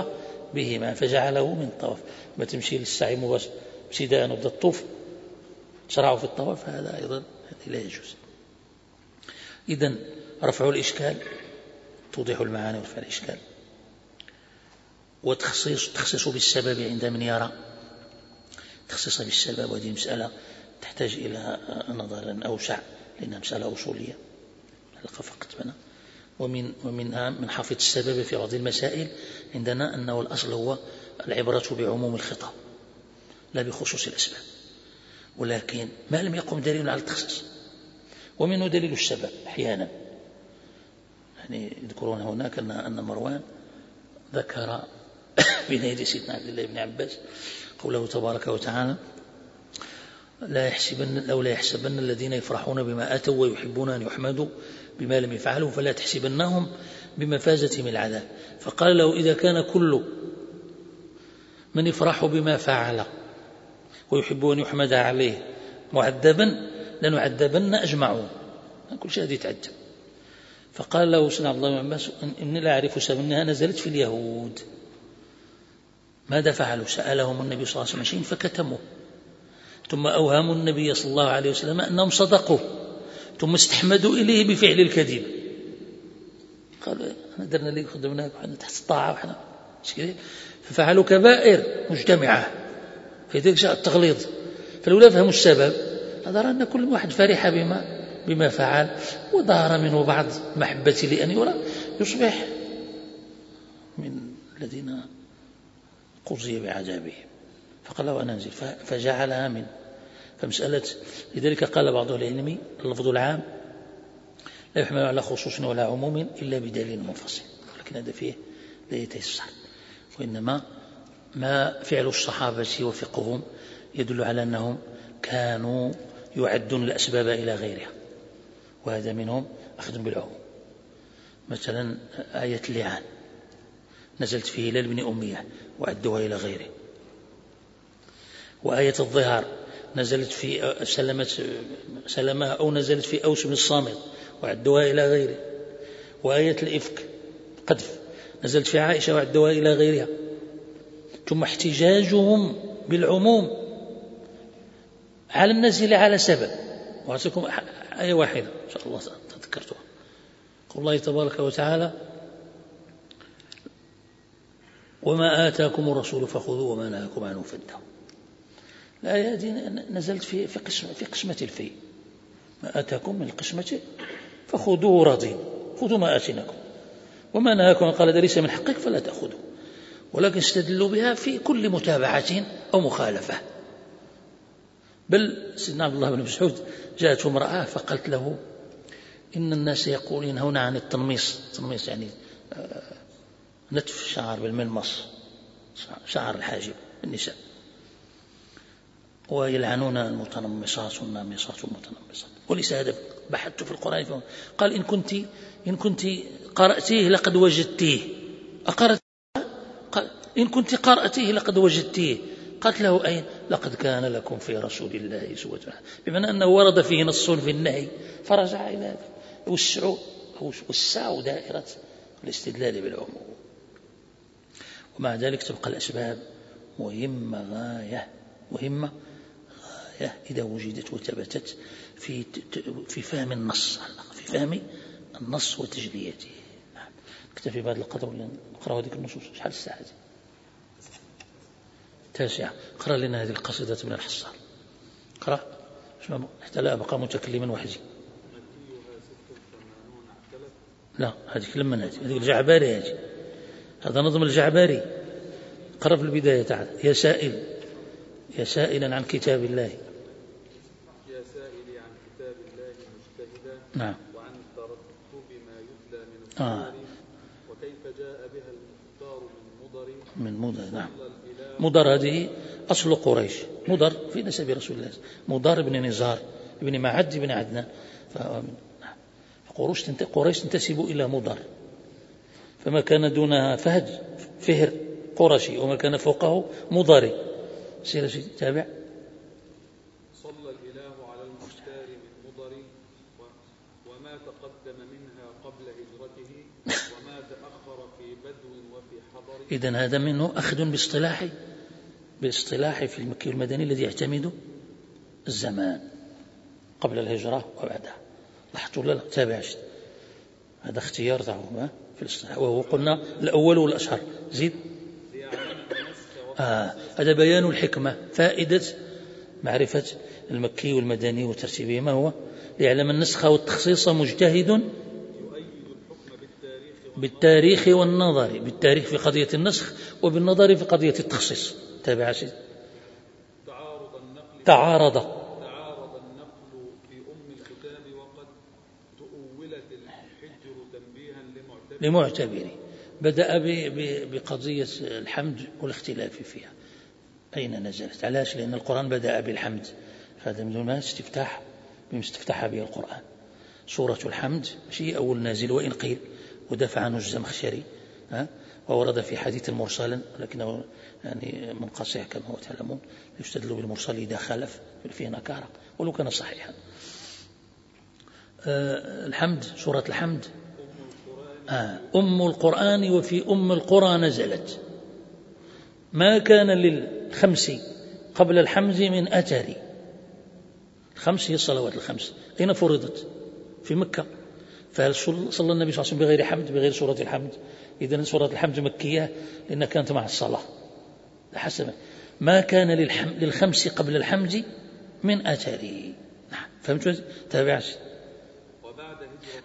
بهما فجعله من الطواف. ما تمشي للسعي مباشرة ابتداء وبدا الطوف تشرعوا في الطواف هذا أيضا لا يجوز. إذا رفع الإشكال توضيح المعاني ورفع الإشكال. وتخصيص تخصيص بالسبب عند من يرى. تخصيص بالسبب وهذه مسألة تحتاج إلى نظر أوسع لأنها مسألة أصولية. حلقة فقط بنا. ومن ومنها من حافظ السبب في بعض المسائل عندنا أنه الأصل هو العبرة بعموم الخطاب لا بخصوص الأسباب. ولكن ما لم يقم دليل على التخصيص؟ ومنه دليل السبب أحيانا. يعني يذكرون هناك أن أن مروان ذكر (coughs) بين يدي سيدنا عبد الله بن عباس قوله تبارك وتعالى لا يحسبن لو لا يحسبن الذين يفرحون بما أتوا ويحبون أن يحمدوا بما لم يفعلوا فلا تحسبنهم بمفازة من العذاب. فقال له إذا كان كل من يفرح بما فعل ويحب أن يحمد عليه معذبا لنعذبن أجمعون. كل شيء هذه يتعجب فقال له سيدنا عبد الله بن عباس إني لا أعرف سبب أنها نزلت في اليهود. ماذا فعلوا؟ سألهم النبي صلى الله عليه وسلم فكتموا ثم أوهموا النبي صلى الله عليه وسلم أنهم صدقوا ثم استحمدوا إليه بفعل الكذب. قالوا إحنا درنا لي خدمناك وحنا تحت الطاعة وحنا ففعلوا كبائر مجتمعة. في ذلك جاء التغليظ. فلولا فهموا السبب نظر أن كل واحد فرح بما بما فعل وظهر منه بعض محبة لأن يرى يصبح من الذين قضي بعذابهم فقال له أنا أنزل فجعلها من فمسألة لذلك قال بعض العلم اللفظ العام لا يحمل على خصوص ولا عموم إلا بدليل منفصل. ولكن هذا فيه لا يتيسر. وإنما ما فعل الصحابة وفقهم يدل على أنهم كانوا يعدون الأسباب إلى غيرها. وهذا منهم أخذ بالعموم. مثلا آية اللعان. نزلت في هلال بن أمية. وعدوها إلى غيره. وآية الظهار نزلت في سلمت سلمها أو نزلت في أوس بن الصامت وعدوها إلى غيره. وآية الإفك قذف نزلت في عائشة وعدوها إلى غيرها. ثم احتجاجهم بالعموم. على النزل على سبب. وأعطيكم آية واحدة إن شاء الله تذكرتها قول الله تبارك وتعالى وما آتاكم الرسول فخذوه وما نهاكم عنه فانتهوا. الآية هذه نزلت في في قسمة في قسمة الفي ما آتاكم من القسمة فخذوه راضين. خذوا ما آتيناكم. وما نهاكم قال هذا ليس من حقك فلا تأخذوا. ولكن استدلوا بها في كل متابعة أو مخالفة. بل سيدنا عبد الله بن مسعود جاءته امرأة فقالت له إن الناس يقولون ينهون عن التنميص. التنميص يعني آه، نتف شعر بالملمص شعر الحاجب النساء. ويلعنون المتنمصات والنامصات والمتنمصات وليس هذا بحثت في القرآن قال إن كنت إن كنت قرأتيه لقد وجدتيه. أقرأت قال إن كنت قرأتيه لقد وجدتيه. قالت له أين؟ لقد كان لكم في رسول الله سوة بمعنى أنه ورد فيه نص في النهي فرجع إلى وسعوا وسعوا دائرة الاستدلال بالعموم. ومع ذلك تبقى الأسباب. مهمة غاية مهمة غاية إذا وجدت وثبتت في في فهم النص في فهم النص وتجليته. نعم. نكتفي بهذا القدر نقرأ هذه النصوص؟ شحال الساعة تاسعة اقرأ لنا هذه القصيدة من الحصار. اقرأ حتى لا أبقى متكلما وحدي. لا هذه لما هذه هذه الجعباري هذه. هذا نظم الجعباري قرأ في البداية تعالى يا سائل يا سائلا عن كتاب الله. يا سائلي عن كتاب الله مجتهدا نعم. وعن ترتب ما يتلى من الصور آه. وكيف جاء بها المختار من مضر. من مضر نعم. مضر هذه أصل قريش. مضر في نسب رسول الله. مضر بن نزار بن معد بن عدنان. نعم. قريش تنتسب إلى مضر. فما كان دونها فهد فهر قرشي وما كان فوقه مضري سير سيدي تابع. صلى الإله على المختار من مضر و- وما تقدم منها قبل هجرته وما تأخر في بدو وفي حضر إذا هذا منه أخذ باصطلاح باصطلاح في المكي والمدني الذي يعتمد الزمان قبل الهجرة وبعدها. لاحظتوا ولا لا؟ تابع. هذا اختيار تاعهم؟ في الاصطلاح وهو قلنا الأول والأشهر. زيد؟ آه هذا بيان الحكمة فائدة معرفة المكي والمدني وترتيبهما هو؟ ليعلم النسخ والتخصيص مجتهد بالتاريخ والنظر بالتاريخ في قضية النسخ وبالنظر في قضية التخصيص. تابع تعارض النقل. تعارض النقل في أم الكتاب وقد تؤولت الحجر تنبيها لمعتبر لمعتبر بدأ بقضية الحمد والاختلاف فيها. أين نزلت؟ علاش؟ لأن القرآن بدأ بالحمد. هذا من استفتاح بما استفتح به القرآن. سورة الحمد ماشي؟ أول نازل وإن قيل ودفع عنه الزمخشري ها؟ وورد في حديث مرسلا لكنه يعني منقطع كما تعلمون. يستدل بالمرسل إذا خالف فيه نكارة ولو كان صحيحا. آه، الحمد سورة الحمد. أم القرآن وفي أم القرى نزلت. ما كان للخمس قبل الحمز من أثر الخمس هي الصلوات الخمس. أين فرضت؟ في مكة. فهل صل- صلى النبي صلى الله عليه وسلم بغير حمد بغير سورة الحمد؟ إذن سورة الحمد مكية لأنها كانت مع الصلاة. حسب. ما كان للخمس قبل الحمد من أثر نعم. فهمت؟ تابعت.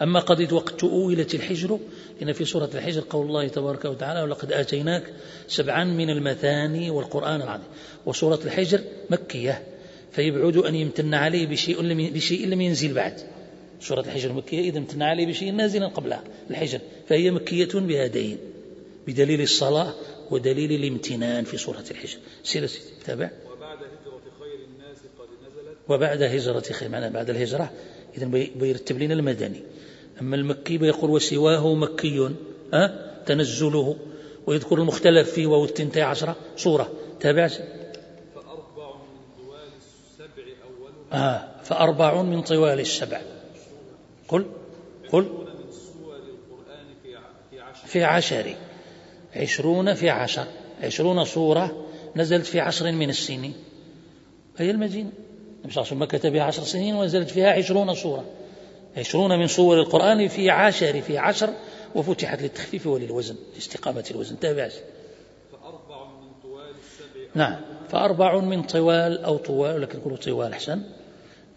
أما قضية وقت تؤولت الحجر إن في سورة الحجر قول الله تبارك وتعالى ولقد آتيناك سبعا من المثاني والقرآن العظيم وسورة الحجر مكية فيبعد أن يمتن عليه بشيء لم بشيء لم ينزل بعد. سورة الحجر مكية إذا امتن عليه بشيء نازلا قبلها الحجر فهي مكية بهذين بدليل الصلاة ودليل الامتنان في سورة الحجر. سير سيدي تابع؟ وبعد هجرة خير الناس قد نزلت. وبعد هجرة خير معنى بعد الهجرة إذا بي- بيرتب لنا المدني. أما المكي بيقول وسواه مكي أه؟ تنزله ويذكر المختلف فيه وهو التنتي عشرة صورة. تابع؟ فأربع من طوال السبع أولها. آه فأربع من طوال السبع. قل قل. في عشر. عشرون في عشر. عشرون صورة نزلت في عشر من السنين. هي المدينة؟ النبي صلى الله عليه وسلم بها عشر سنين ونزلت فيها عشرون صورة. عشرون من صور القرآن في عشر في عشر وفتحت للتخفيف وللوزن لاستقامة الوزن. تابع فأربع من طوال السبع نعم. فأربع من طوال أو طوال لكن يقولوا طوال أحسن.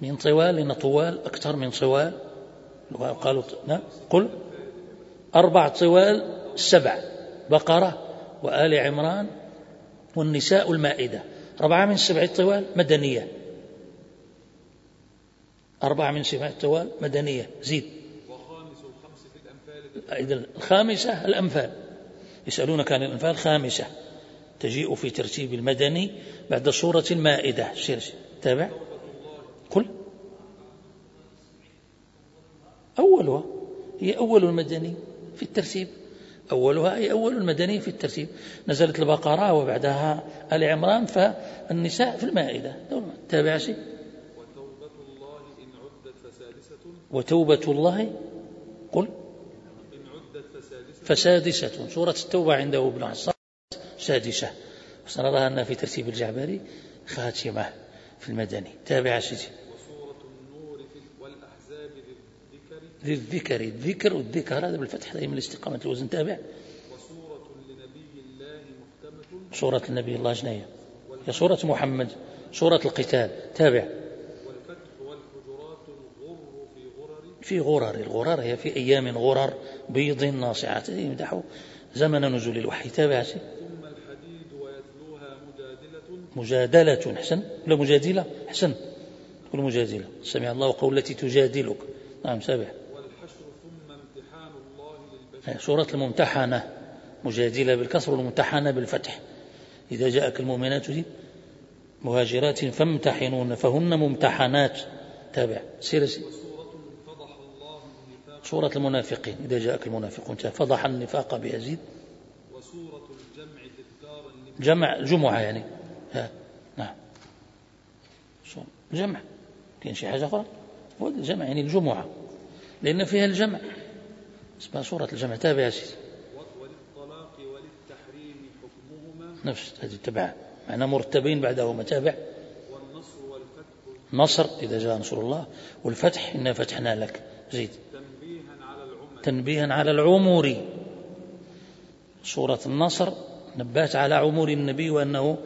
من طوال لأن طوال أكثر من طوال. قالوا نعم. قل. أربع طوال سبع. بقرة وآل عمران والنساء المائدة. أربعة من سبع طوال مدنية. أربعة من سبع طوال مدنية. زيد. الخامسة الأنفال. يسألونك عن الأنفال خامسة. تجيء في ترتيب المدني بعد سورة المائدة. تابع؟ قل أولها هي أول المدني في الترتيب. أولها هي أول المدني في الترتيب. نزلت البقرة وبعدها آل عمران فالنساء في المائدة. تابع شيء وتوبة الله إن عدت فسادسة وتوبة الله قل فسادسة. سورة التوبة عنده ابن عصام سادسة. سنراها أنها في ترتيب الجعبري خاتمة في المدني. تابع سيدي وسورة النور والأحزاب للذكر. للذكر. الذكر والذكر هذا بالفتح دائما لاستقامة الوزن. تابع. وسورة لنبي الله محكمة سورة النبي الله جنية. هي سورة محمد. سورة القتال. تابع والفتح والحجرات الغر في غرر في غرر الغرر هي في أيام غرر بيض ناصعات يمدحوا زمن نزول الوحي. تابع ثم الحديد ويتلوها مجادلة مجادلة حسن. ولا مجادلة حسن. تقول مجادلة. سمع الله قول التي تجادلك. نعم سابع. والحشر ثم امتحان الله للبشر سورة الممتحنة. مجادلة بالكسر والممتحنة بالفتح. إذا جاءك المؤمنات دي مهاجرات فامتحنون فهن ممتحنات. تابع. سير سير وسورة فضح الله النفاق سورة المنافقين. إذا جاءك المنافقون فضح النفاق بيزيد. وسورة الجمع لمن جمع جمعة يعني. ها نعم. جمع. كاين شي حاجة أخرى؟ هو الجمع يعني الجمعة. لأن فيها الجمع. اسمها سورة الجمع تابع سيدي. وللطلاق وللتحريم حكمهما نفس هذه تبع معنى مرتبين بعدهما تابع. والنصر والفتح نصر إذا جاء نصر الله. والفتح إنا فتحنا لك. زيد. تنبيها على العمور. سورة النصر نبهت على عمور النبي وأنه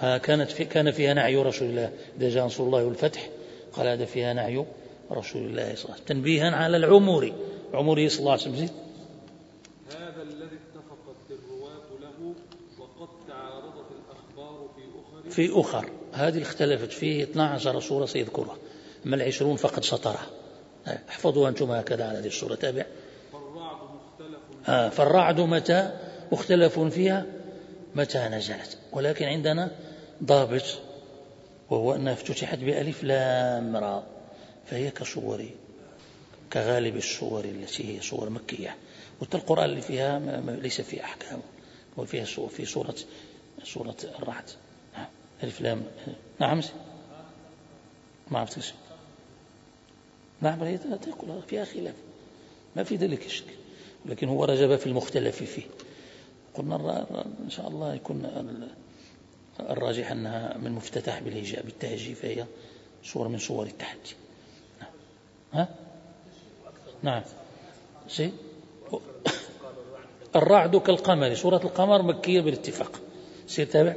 آه، كانت في كان فيها نعي رسول الله. إذا جاء نصر الله والفتح قال هذا فيها نعي رسول الله صلى الله عليه وسلم. تنبيها على العمور. عمره صلى الله عليه وسلم هذا الذي اتفقت الرواة له وقد تعارضت الأخبار في أخر. في أخر. هذه اختلفت فيه 12 سورة سيذكرها. أما العشرون فقد سطرها. احفظوا أنتم هكذا على هذه السورة تابع. فالرعد مختلف. آه، فالرعد متى؟ مختلف فيها متى نزلت. ولكن عندنا ضابط وهو أنها افتتحت بألف لام را فهي كصور كغالب الصور التي هي صور مكية. وحتى القرآن اللي فيها ليس فيها أحكام هو فيها سو- في سورة سورة الرعد. نعم. ألف لام. نعم ما عرفت اسم. نعم هي تقول فيها خلاف ما في ذلك شك لكن هو رجب في المختلف فيه. قلنا إن شاء الله يكون ال- الراجح أنها من مفتتح بالهجاء بالتهجي فهي صورة من صور التحدي. نعم. ها؟ نعم. شيء الرعد كالقمر سورة القمر مكية بالاتفاق. سير تابع؟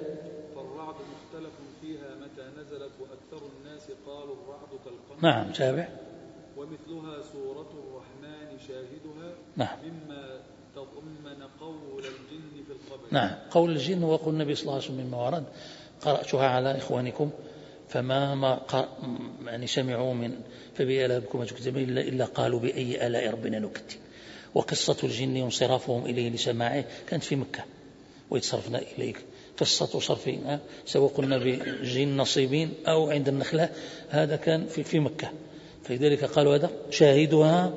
فالرعد مختلف فيها متى نزلت وأكثر الناس قالوا الرعد كالقمر. نعم تابع ومثلها سورة الرحمن شاهدها نعم. مما تضمن قول الجن في القبر. نعم. قول الجن وقول النبي صلى الله عليه وسلم مما ورد قرأتها على إخوانكم. فما ما. يعني سمعوا من فبأي آلاء ربكما تكذبون إلا, قالوا بأي آلاء ربنا نكذب وقصة الجن وانصرافهم إليه لسماعه كانت في مكة. وإذ صرفنا إليك. قصة صرفنا سواء قلنا بجن نصيبين أو عند النخلة هذا كان في, في مكة. فلذلك قالوا هذا شاهدها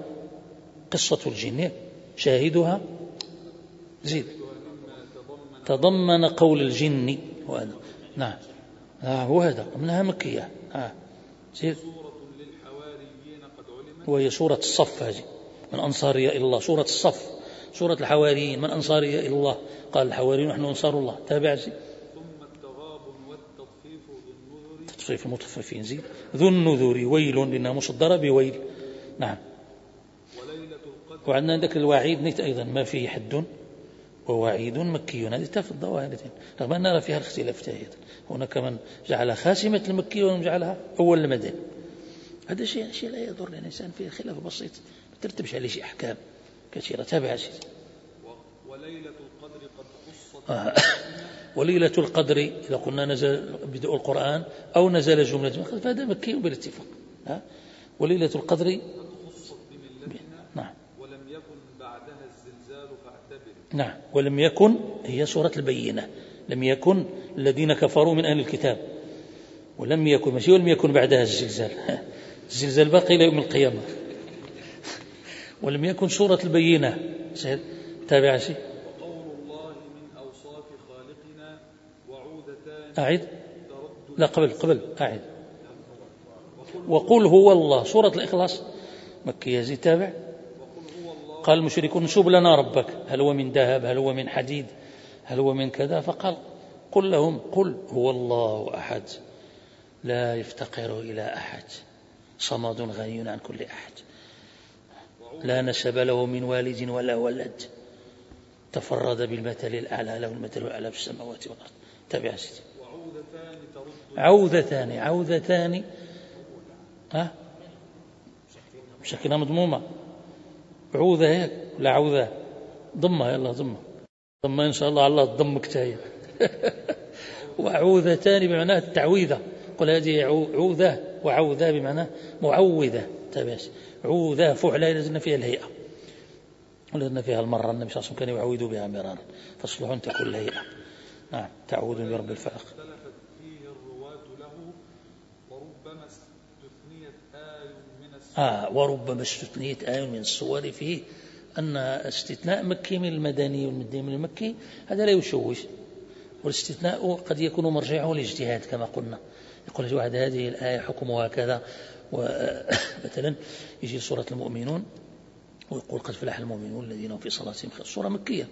قصة الجن. شاهدها. زيد. تضمن قول الجن. وهذا. نعم. هو هذا. منها مكية آه زيد. وهي سورة الصف هذه. من أنصاري إلى الله. سورة الصف. سورة الحواريين. من أنصاري إلى الله. قال الحواريون نحن أنصار الله. تابع النذر تطفيف المطففين زيد. ذو النذور. ويل لأنها مصدرة بويل. نعم. وعندنا عندك الوعيد نيت أيضا. ما فيه حد ووعيد مكي. هذه تفض الظواهرتين رغم أن نرى فيها الاختلاف تاهية هناك من جعلها خاسمة المكي ومن جعلها أول المدني هذا شيء شيء لا يضر. الإنسان فيه خلاف بسيط. ما ترتبش عليه شيء أحكام. كثيرة تابع و- وليلة القدر قد آه. وليلة القدر إذا قلنا نزل بدء القرآن أو نزل جملة فهذا مكي بالاتفاق. ها؟ وليلة القدر قد خصت بملتنا نعم ولم يكن بعدها الزلزال فاعتبر نعم. ولم يكن هي سورة البينة. لم يكن الذين كفروا من أهل الكتاب. ولم يكن ماشي ولم يكن بعدها الزلزال. (laughs) الزلزال باقي إلى يوم القيامة. (laughs) ولم يكن سورة البينة. تابع شيء؟ وقول الله من أوصاف خالقنا وعودتان أعد. لا قبل قبل أعد. وقل هو الله. سورة الإخلاص. مكية زي تابع. قال المشركون نشوب لنا ربك. هل هو من ذهب؟ هل هو من حديد؟ هل هو من كذا؟ فقال قل لهم قل هو الله أحد. لا يفتقر إلى أحد. صمد غني عن كل أحد. لا نسب له من والد ولا ولد. تفرد بالمثل الأعلى له المثل الأعلى في السماوات والأرض. تابع سيدي عوذتان عوذتان. ها؟ مضمومة. عوذة هيك؟ لا عوذة. ضمة يلا ضمة. ضمة إن شاء الله الله تضم كتاية (laughs) وعوذتان بمعنى التعويذة. قل هذه عو- عوذة وعوذة بمعنى معوذة. تباس عوذة فعلة لازلنا فيها الهيئة. ولازلنا فيها المرة النبي صلى الله عليه وسلم كان يعوذ بها مرارا. فاصلح أن تكون الهيئة نعم تعوذ برب الفلق اختلفت فيه الرواة له وربما استثنيت آي من آه وربما استثنيت آية من الصور فيه أن استثناء مكي من المدني والمدني من المكي هذا لا يشوش. والاستثناء قد يكون مرجعه الاجتهاد كما قلنا. يقول واحد هذه الآية حكمها كذا ومثلا (coughs) يجي سورة المؤمنون ويقول قد فلح المؤمنون الذين هم في صلاتهم خير. سورة مكية.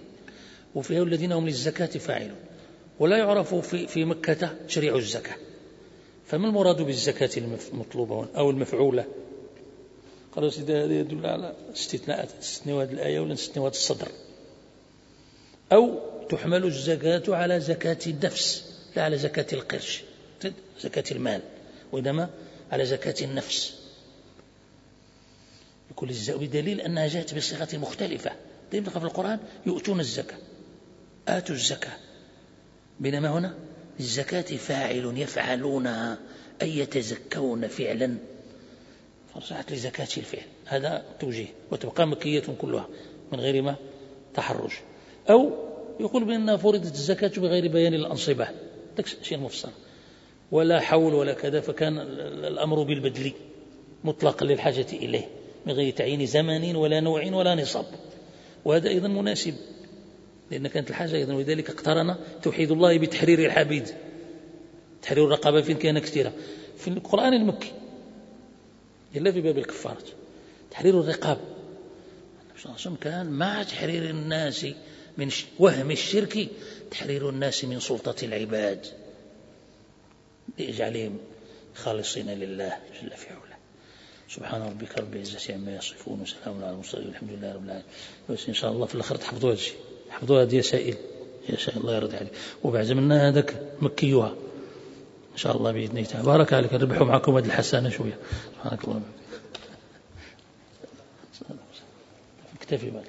وفيها الذين هم للزكاة فاعلون. ولا يعرف في في مكة تشريع الزكاة. فما المراد بالزكاة المطلوبة أو المفعولة؟ قالوا سيدي هذا يدل على استثناءات استثناء هذه الآية ولا استثناء الصدر. أو تحمل الزكاة على زكاة النفس لا على زكاة القرش. زكاة المال وإنما على زكاة النفس. يقول بدليل أنها جاءت بصيغة مختلفة. دائما في القرآن يؤتون الزكاة. آتوا الزكاة. بينما هنا الزكاة فاعل يفعلونها أي يتزكون فعلا. فرجعت لزكاة الفعل. هذا توجيه. وتبقى مكية كلها من غير ما تحرج. أو يقول بأنها فرضت الزكاة بغير بيان الأنصبة. شيء مفصل. ولا حول ولا كذا فكان الأمر بالبدل مطلقا للحاجة إليه. من غير تعيين زمن ولا نوع ولا نصاب وهذا أيضا مناسب. لأن كانت الحاجة أيضا. ولذلك اقترن توحيد الله بتحرير الحبيد. تحرير الرقابة فين كان كثيرة. في القرآن المكي. إلا في باب الكفارة. تحرير الرقاب. النبي كان مع تحرير الناس من وهم الشرك تحرير الناس من سلطة العباد. لإجعالهم خالصين لله جل في علاه سبحان ربك رب العزة عما يصفون وسلام على المرسلين والحمد لله رب العالمين. إن شاء الله في الآخر تحفظوا هذا الشيء. حفظوا هذه سائل. يا شاء الله يرضي عليك. وبعد منا هذاك مكيوها. إن شاء الله بإذن الله بارك عليك. ربحوا معكم هذه الحسانة شوية. سبحانك اللهم. اكتفي بقى